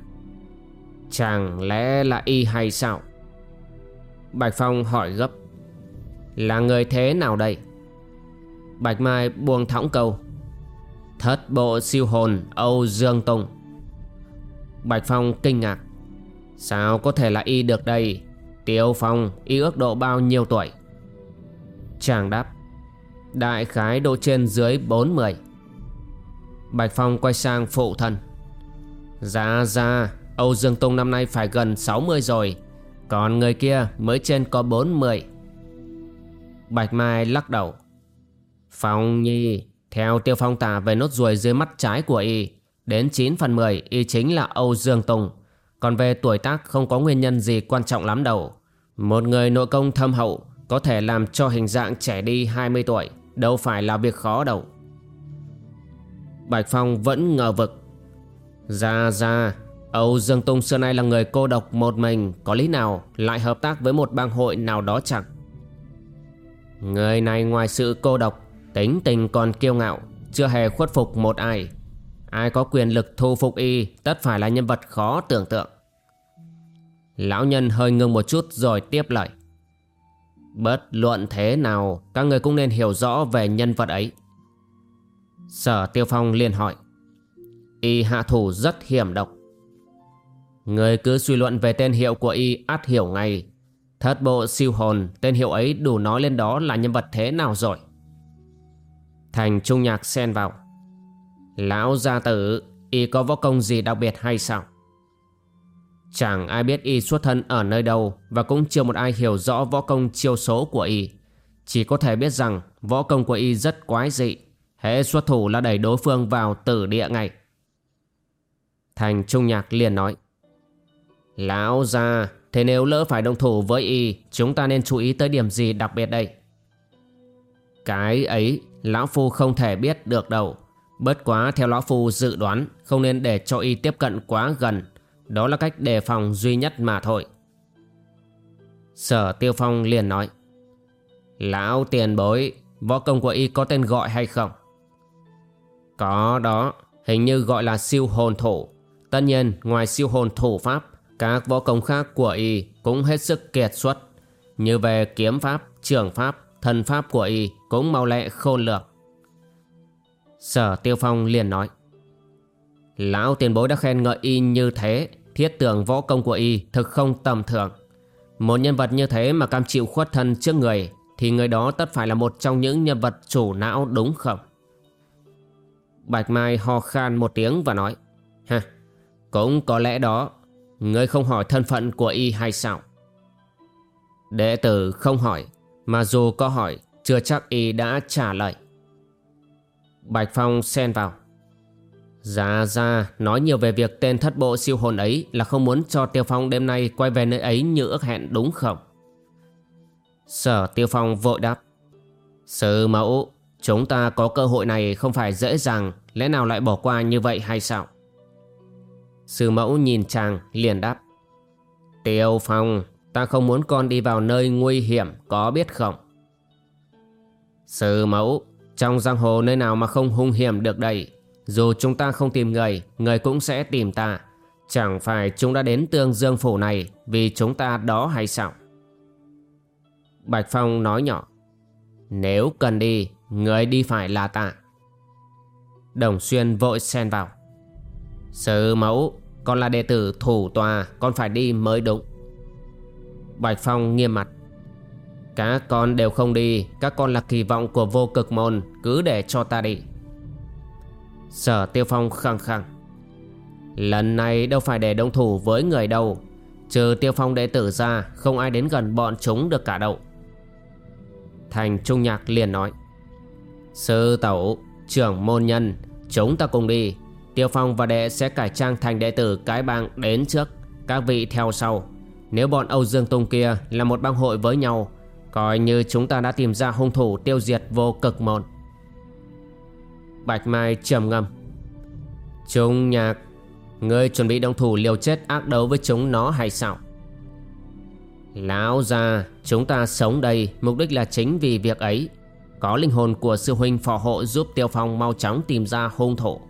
Chẳng lẽ là y hay sao? Bạch Phong hỏi gấp. Là người thế nào đây? Bạch Mai buông thõng câu. Thất bộ siêu hồn Âu Dương Tùng. Bạch Phong kinh ngạc. Sao có thể là y được đây? Tiêu Phong, y ước độ bao nhiêu tuổi? Chàng đáp. Đại khái độ trên dưới 40 Bạch Phong quay sang phụ thân Dạ dạ Âu Dương Tùng năm nay phải gần 60 rồi. Còn người kia mới trên có 40 Bạch Mai lắc đầu. Phong Nhi, Theo Tiêu Phong tả về nốt ruồi dưới mắt trái của y, Đến 9 phần 10 y chính là Âu Dương Tùng Còn về tuổi tác không có nguyên nhân gì quan trọng lắm đâu. Một người nội công thâm hậu Có thể làm cho hình dạng trẻ đi 20 tuổi, Đâu phải là việc khó đâu. Bạch Phong vẫn ngờ vực. Ra ra, Âu Dương Tung xưa nay là người cô độc một mình, Có lý nào lại hợp tác với một bang hội nào đó chẳng? Người này ngoài sự cô độc, Tính tình còn kiêu ngạo, Chưa hề khuất phục một ai. Ai có quyền lực thu phục y, Tất phải là nhân vật khó tưởng tượng. Lão nhân hơi ngưng một chút rồi tiếp lời. Bất luận thế nào, Các người cũng nên hiểu rõ về nhân vật ấy. Sở Tiêu Phong liền hỏi. Y hạ thủ rất hiểm độc. Người cứ suy luận về tên hiệu của y át hiểu ngay. Thất bộ siêu hồn, Tên hiệu ấy đủ nói lên đó là nhân vật thế nào rồi? Thành trung nhạc xen vào. Lão gia tử, Y có võ công gì đặc biệt hay sao? Chẳng ai biết y xuất thân ở nơi đâu Và cũng chưa một ai hiểu rõ võ công chiêu số của y. Chỉ có thể biết rằng Võ công của y rất quái dị. Hễ xuất thủ là đẩy đối phương vào tử địa ngay. Thành Trung Nhạc liền nói, Lão gia, Thế nếu lỡ phải đồng thủ với y, Chúng ta nên chú ý tới điểm gì đặc biệt đây? Cái ấy, Lão Phu không thể biết được đâu. Bất quá theo Lão Phu dự đoán, Không nên để cho y tiếp cận quá gần. Đó là cách đề phòng duy nhất mà thôi. Sở Tiêu Phong liền nói, Lão tiền bối, Võ công của y có tên gọi hay không? Có đó. Hình như gọi là siêu hồn thủ Tất nhiên ngoài siêu hồn thủ pháp Các võ công khác của y Cũng hết sức kiệt xuất. Như về kiếm pháp, trường pháp Thần pháp của y cũng mau lẹ khôn lược Sở Tiêu Phong liền nói Lão tiền bối đã khen ngợi y như thế Thiết tưởng võ công của y thực không tầm thường. Một nhân vật như thế mà cam chịu khuất thân trước người Thì người đó tất phải là một trong những nhân vật chủ não đúng không? Bạch Mai ho khan một tiếng và nói Ha, cũng có lẽ đó. Ngươi không hỏi thân phận của y hay sao? Đệ tử không hỏi Mà dù có hỏi Chưa chắc y đã trả lời. Bạch Phong xen vào. Dạ ra nói nhiều về việc tên thất bộ siêu hồn ấy Là không muốn cho Tiêu Phong đêm nay quay về nơi ấy như ước hẹn đúng không? Sở Tiêu Phong vội đáp Sư mẫu Chúng ta có cơ hội này không phải dễ dàng, Lẽ nào lại bỏ qua như vậy hay sao? Sư mẫu nhìn chàng, liền đáp. Tiêu Phong, Ta không muốn con đi vào nơi nguy hiểm, Có biết không? Sư mẫu, Trong giang hồ nơi nào mà không hung hiểm được đây? Dù chúng ta không tìm người Người cũng sẽ tìm ta. Chẳng phải chúng đã đến tương dương phủ này Vì chúng ta đó hay sao? Bạch Phong nói nhỏ. Nếu cần đi Người đi phải là tạ Đồng Xuyên vội xen vào. Sư mẫu, Con là đệ tử thủ tòa, Con phải đi mới đúng. Bạch Phong nghiêm mặt. Các con đều không đi, Các con là kỳ vọng của vô cực môn, Cứ để cho ta đi. Sở Tiêu Phong khăng khăng. Lần này đâu phải để đông thủ với người đâu. Trừ Tiêu Phong đệ tử ra, Không ai đến gần bọn chúng được cả đâu. Thành Trung Nhạc liền nói. Sư Tẩu, Trưởng môn nhân, Chúng ta cùng đi. Tiêu Phong và đệ sẽ cải trang thành đệ tử cái bang đến trước. Các vị theo sau. Nếu bọn Âu Dương Tùng kia là một bang hội với nhau, Coi như chúng ta đã tìm ra hung thủ tiêu diệt vô cực môn. Bạch Mai trầm ngâm. Trung nhạc, Ngươi chuẩn bị động thủ liều chết ác đấu với chúng nó hay sao? Lão già, Chúng ta sống đây, Mục đích là chính vì việc ấy. Có linh hồn của sư huynh phò hộ Giúp Tiêu Phong mau chóng tìm ra hung thủ.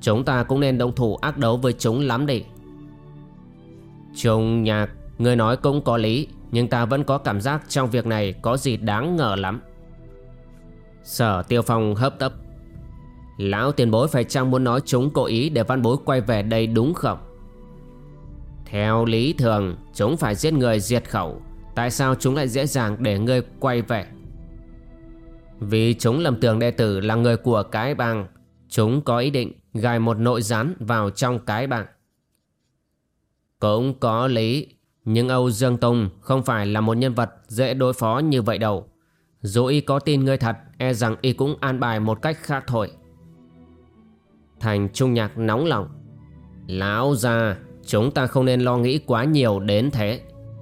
Chúng ta cũng nên động thủ ác đấu với chúng lắm đi. Trung nhạc Người nói cũng có lý, Nhưng ta vẫn có cảm giác trong việc này Có gì đáng ngờ lắm. Sở Tiêu Phong hấp tấp. Lão tiền bối phải chăng muốn nói chúng cố ý Để văn bối quay về đây đúng không? Theo lý thường, Chúng phải giết người diệt khẩu. Tại sao chúng lại dễ dàng để ngươi quay về? Vì chúng lầm tưởng đệ tử là người của cái bang Chúng có ý định gài một nội gián vào trong cái bang. Cũng có lý, nhưng Âu Dương Tông không phải là một nhân vật dễ đối phó như vậy đâu. Dù y có tin ngươi thật, e rằng y cũng an bài một cách khác thôi. Thành Trung Nhạc nóng lòng. Lão già, chúng ta không nên lo nghĩ quá nhiều đến thế.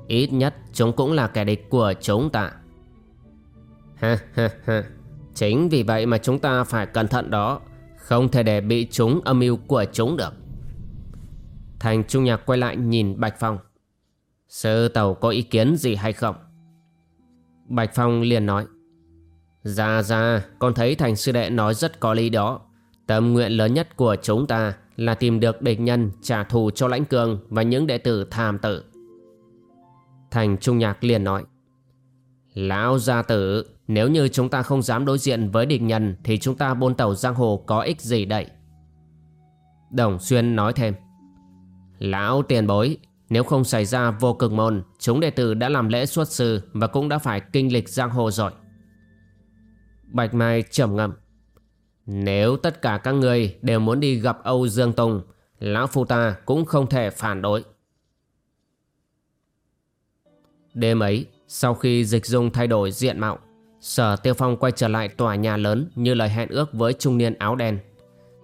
Ít nhất chúng cũng là kẻ địch của chúng ta. Ha ha ha, chính vì vậy mà chúng ta phải cẩn thận đó. Không thể để bị chúng âm mưu của chúng được. Thành Trung Nhạc quay lại nhìn Bạch Phong. Sư tàu có ý kiến gì hay không? Bạch Phong liền nói. Dạ dạ Con thấy Thành Sư Đệ nói rất có lý đó. Tâm nguyện lớn nhất của chúng ta Là tìm được địch nhân trả thù cho lãnh cường Và những đệ tử tham tử Thành Trung Nhạc liền nói. Lão gia tử nếu như chúng ta không dám đối diện với địch nhân, Thì chúng ta buôn tàu giang hồ có ích gì đậy? Đồng Xuyên nói thêm. Lão tiền bối, Nếu không xảy ra vô cực môn, Chúng đệ tử đã làm lễ xuất sư Và cũng đã phải kinh lịch giang hồ rồi. Bạch Mai trầm ngâm. Nếu tất cả các người đều muốn đi gặp Âu Dương Tông Lão Phu ta cũng không thể phản đối. Đêm ấy, Sau khi dịch dung thay đổi diện mạo Sở Tiêu Phong quay trở lại tòa nhà lớn như lời hẹn ước với trung niên áo đen.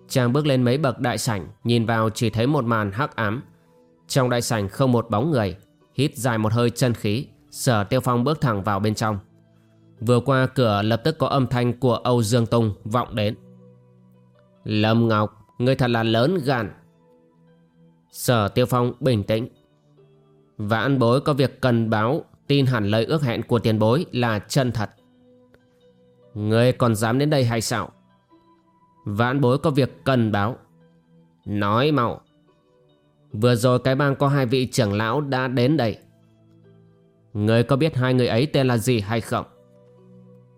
Chàng bước lên mấy bậc đại sảnh, nhìn vào chỉ thấy một màn hắc ám. Trong đại sảnh không một bóng người, hít dài một hơi chân khí, Sở Tiêu Phong bước thẳng vào bên trong. Vừa qua cửa lập tức có âm thanh của Âu Dương Tùng vọng đến. Lâm Ngọc, người thật là lớn gan. Sở Tiêu Phong bình tĩnh. Vãn bối có việc cần báo, tin hẳn lời ước hẹn của tiền bối là chân thật. Ngươi còn dám đến đây hay sao? Vãn bối có việc cần báo. Nói mau. Vừa rồi cái bang có hai vị trưởng lão đã đến đây. Ngươi có biết hai người ấy tên là gì hay không?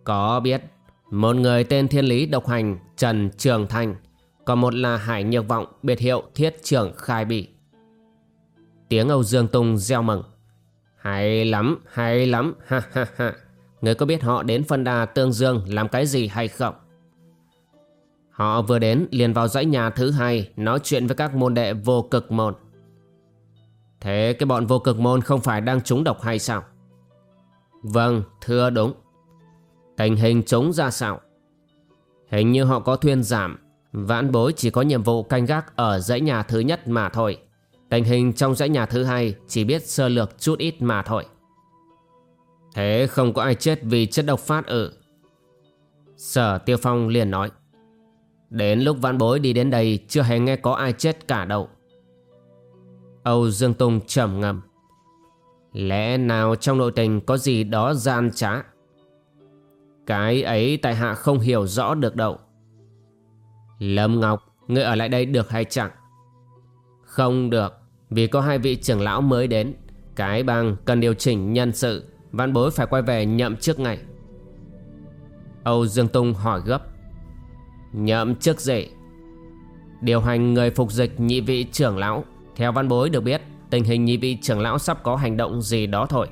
Có biết. Một người tên thiên lý độc hành Trần Trường Thành Còn một là Hải Nhược Vọng biệt hiệu Thiết Trưởng Khai Bỉ Tiếng Âu Dương Tùng gieo mừng. Hay lắm, hay lắm, ha ha ha. Người có biết họ đến phân đà Tương Dương làm cái gì hay không? Họ vừa đến liền vào dãy nhà thứ hai nói chuyện với các môn đệ vô cực môn. Thế cái bọn vô cực môn không phải đang trúng độc hay sao? Vâng, thưa đúng. Tình hình chống ra sao? Hình như họ có thuyên giảm, vãn bối chỉ có nhiệm vụ canh gác ở dãy nhà thứ nhất mà thôi. Tình hình trong dãy nhà thứ hai chỉ biết sơ lược chút ít mà thôi. Thế không có ai chết vì chất độc phát ở. Sở Tiêu Phong liền nói, Đến lúc vãn bối đi đến đây, Chưa hề nghe có ai chết cả đâu. Âu Dương Tùng trầm ngầm Lẽ nào trong nội tình có gì đó gian trá? Cái ấy tại hạ không hiểu rõ được đâu. Lâm Ngọc, Ngươi ở lại đây được hay chẳng? Không được, Vì có hai vị trưởng lão mới đến, Cái bang cần điều chỉnh nhân sự. Văn bối phải quay về nhậm chức ngay. Âu Dương Tung hỏi gấp. Nhậm chức gì? Điều hành người phục dịch nhị vị trưởng lão. Theo văn bối được biết, Tình hình nhị vị trưởng lão sắp có hành động gì đó thôi.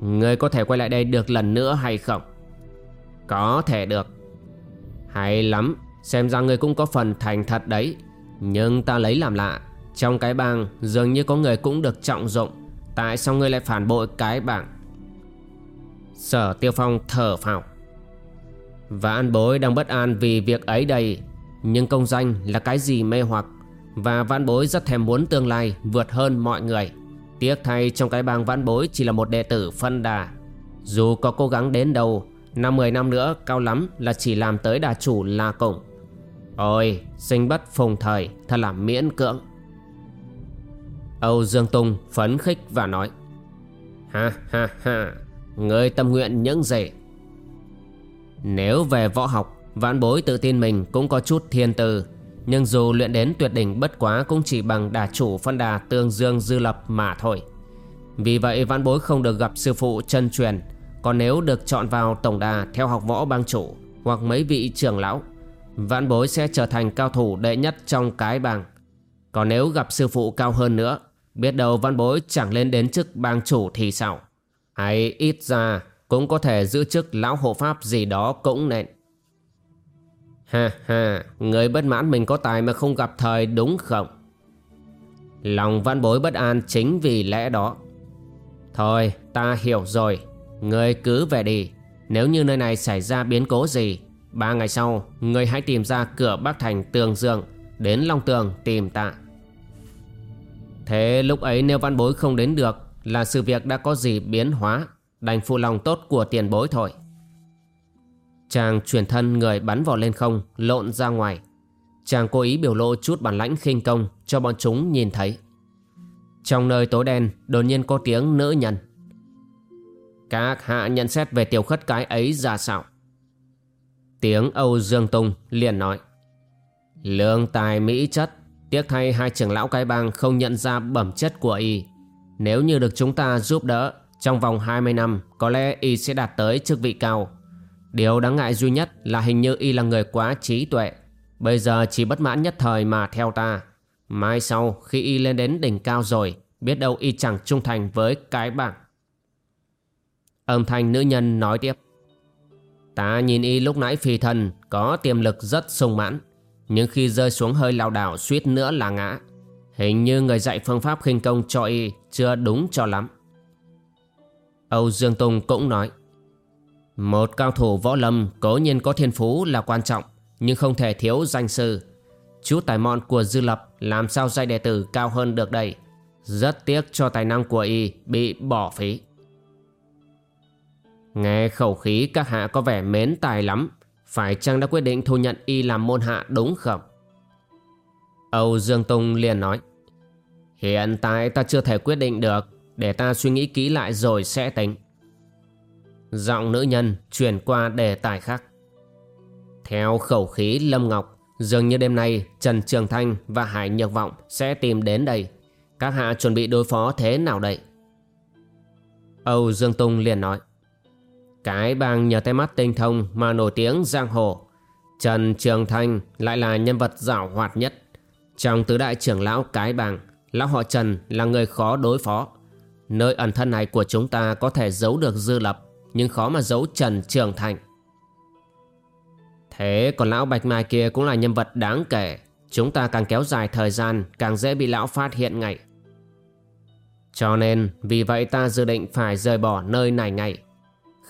Người có thể quay lại đây được lần nữa hay không? Có thể được. Hay lắm, Xem ra người cũng có phần thành thật đấy. Nhưng ta lấy làm lạ, Trong cái bang dường như có người cũng được trọng dụng. Tại sao ngươi lại phản bội cái bảng Sở Tiêu Phong thở phào. Và an bối đang bất an vì việc ấy đây, Nhưng công danh là cái gì mê hoặc? Và vãn bối rất thèm muốn tương lai vượt hơn mọi người. Tiếc thay trong cái bang vãn bối chỉ là một đệ tử phân đà. Dù có cố gắng đến đâu, Năm mười năm nữa cao lắm là chỉ làm tới đà chủ là cổng. Ôi, sinh bất phùng thời, Thật là miễn cưỡng. Âu Dương Tung phấn khích và nói, Ha ha ha, Người tâm nguyện những gì? Nếu về võ học, Vãn bối tự tin mình cũng có chút thiên tư, Nhưng dù luyện đến tuyệt đỉnh bất quá Cũng chỉ bằng đà chủ phân đà tương dương dư lập mà thôi. Vì vậy vãn bối không được gặp sư phụ chân truyền, Còn nếu được chọn vào tổng đà Theo học võ bang chủ Hoặc mấy vị trưởng lão, Vãn bối sẽ trở thành cao thủ đệ nhất trong cái bang. Còn nếu gặp sư phụ cao hơn nữa Biết đâu văn bối chẳng lên đến chức bang chủ thì sao? Hay ít ra cũng có thể giữ chức lão hộ pháp gì đó cũng nên. Ha ha, người bất mãn mình có tài mà không gặp thời đúng không? Lòng văn bối bất an chính vì lẽ đó. Thôi ta hiểu rồi. Người cứ về đi. Nếu như nơi này xảy ra biến cố gì Ba ngày sau Người hãy tìm ra cửa Bắc Thành Tường Dương Đến Long Tường tìm ta. Thế lúc ấy nếu văn bối không đến được, Là sự việc đã có gì biến hóa, Đành phụ lòng tốt của tiền bối thôi. Chàng chuyển thân người bắn vào lên không, Lộn ra ngoài. Chàng cố ý biểu lộ chút bản lãnh khinh công Cho bọn chúng nhìn thấy. Trong nơi tối đen, Đột nhiên có tiếng nữ nhân. Các hạ nhận xét về tiểu khất cái ấy ra sao? Tiếng Âu Dương Tùng liền nói. Lương tài mỹ chất Tiếc thay hai trưởng lão cái bang không nhận ra bẩm chất của y. Nếu như được chúng ta giúp đỡ, Trong vòng 20 năm, Có lẽ y sẽ đạt tới chức vị cao. Điều đáng ngại duy nhất là hình như y là người quá trí tuệ. Bây giờ chỉ bất mãn nhất thời mà theo ta. Mai sau, khi y lên đến đỉnh cao rồi, Biết đâu y chẳng trung thành với cái bảng. Âm thanh nữ nhân nói tiếp. Ta nhìn y lúc nãy phi thần Có tiềm lực rất sung mãn nhưng khi rơi xuống hơi lao đảo suýt nữa là ngã. Hình như người dạy phương pháp khinh công cho y chưa đúng cho lắm. Âu Dương Tùng cũng nói, Một cao thủ võ lâm cố nhiên có thiên phú là quan trọng, Nhưng không thể thiếu danh sư. Chút tài mọn của Dư Lập làm sao dạy đệ tử cao hơn được đây? Rất tiếc cho tài năng của y bị bỏ phí. Nghe khẩu khí các hạ có vẻ mến tài lắm phải chăng đã quyết định thu nhận y làm môn hạ đúng không? Âu Dương Tùng liền nói, Hiện tại ta chưa thể quyết định được, Để ta suy nghĩ kỹ lại rồi sẽ tính Giọng nữ nhân chuyển qua đề tài khác Theo khẩu khí Lâm Ngọc, Dường như đêm nay Trần Trường Thanh và Hải Nhược Vọng sẽ tìm đến đây Các hạ chuẩn bị đối phó thế nào đây? Âu Dương Tung liền nói cái bang nhờ tay mắt tinh thông mà nổi tiếng giang hồ. Trần Trường Thanh lại là nhân vật giảo hoạt nhất. Trong tứ đại trưởng lão cái bang, Lão họ Trần là người khó đối phó. Nơi ẩn thân này của chúng ta có thể giấu được dư lập, Nhưng khó mà giấu Trần Trường Thanh. Thế còn lão Bạch Mai kia cũng là nhân vật đáng kể. Chúng ta càng kéo dài thời gian, Càng dễ bị lão phát hiện ngay. Cho nên, vì vậy ta dự định phải rời bỏ nơi này ngay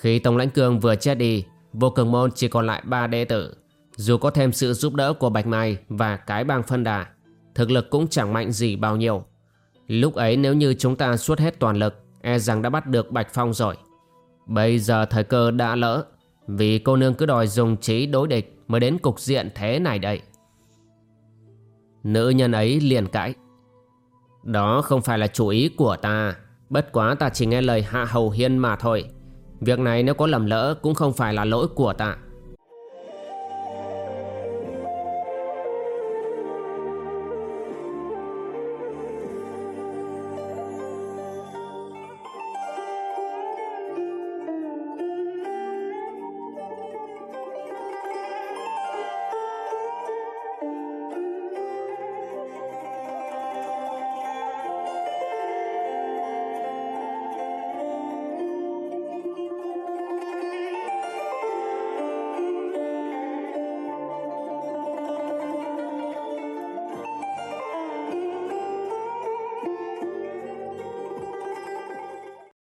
khi Tổng lãnh Cương vừa chết đi, vô cường môn chỉ còn lại ba đệ tử. Dù có thêm sự giúp đỡ của Bạch Mai và cái bang phân đà, thực lực cũng chẳng mạnh gì bao nhiêu. Lúc ấy nếu như chúng ta suốt hết toàn lực, e rằng đã bắt được Bạch Phong rồi. Bây giờ thời cơ đã lỡ, vì cô nương cứ đòi dùng trí đối địch mới đến cục diện thế này đây. Nữ nhân ấy liền cãi. Đó không phải là chủ ý của ta, Bất quá ta chỉ nghe lời hạ hầu hiên mà thôi Việc này nếu có lầm lỡ cũng không phải là lỗi của ta.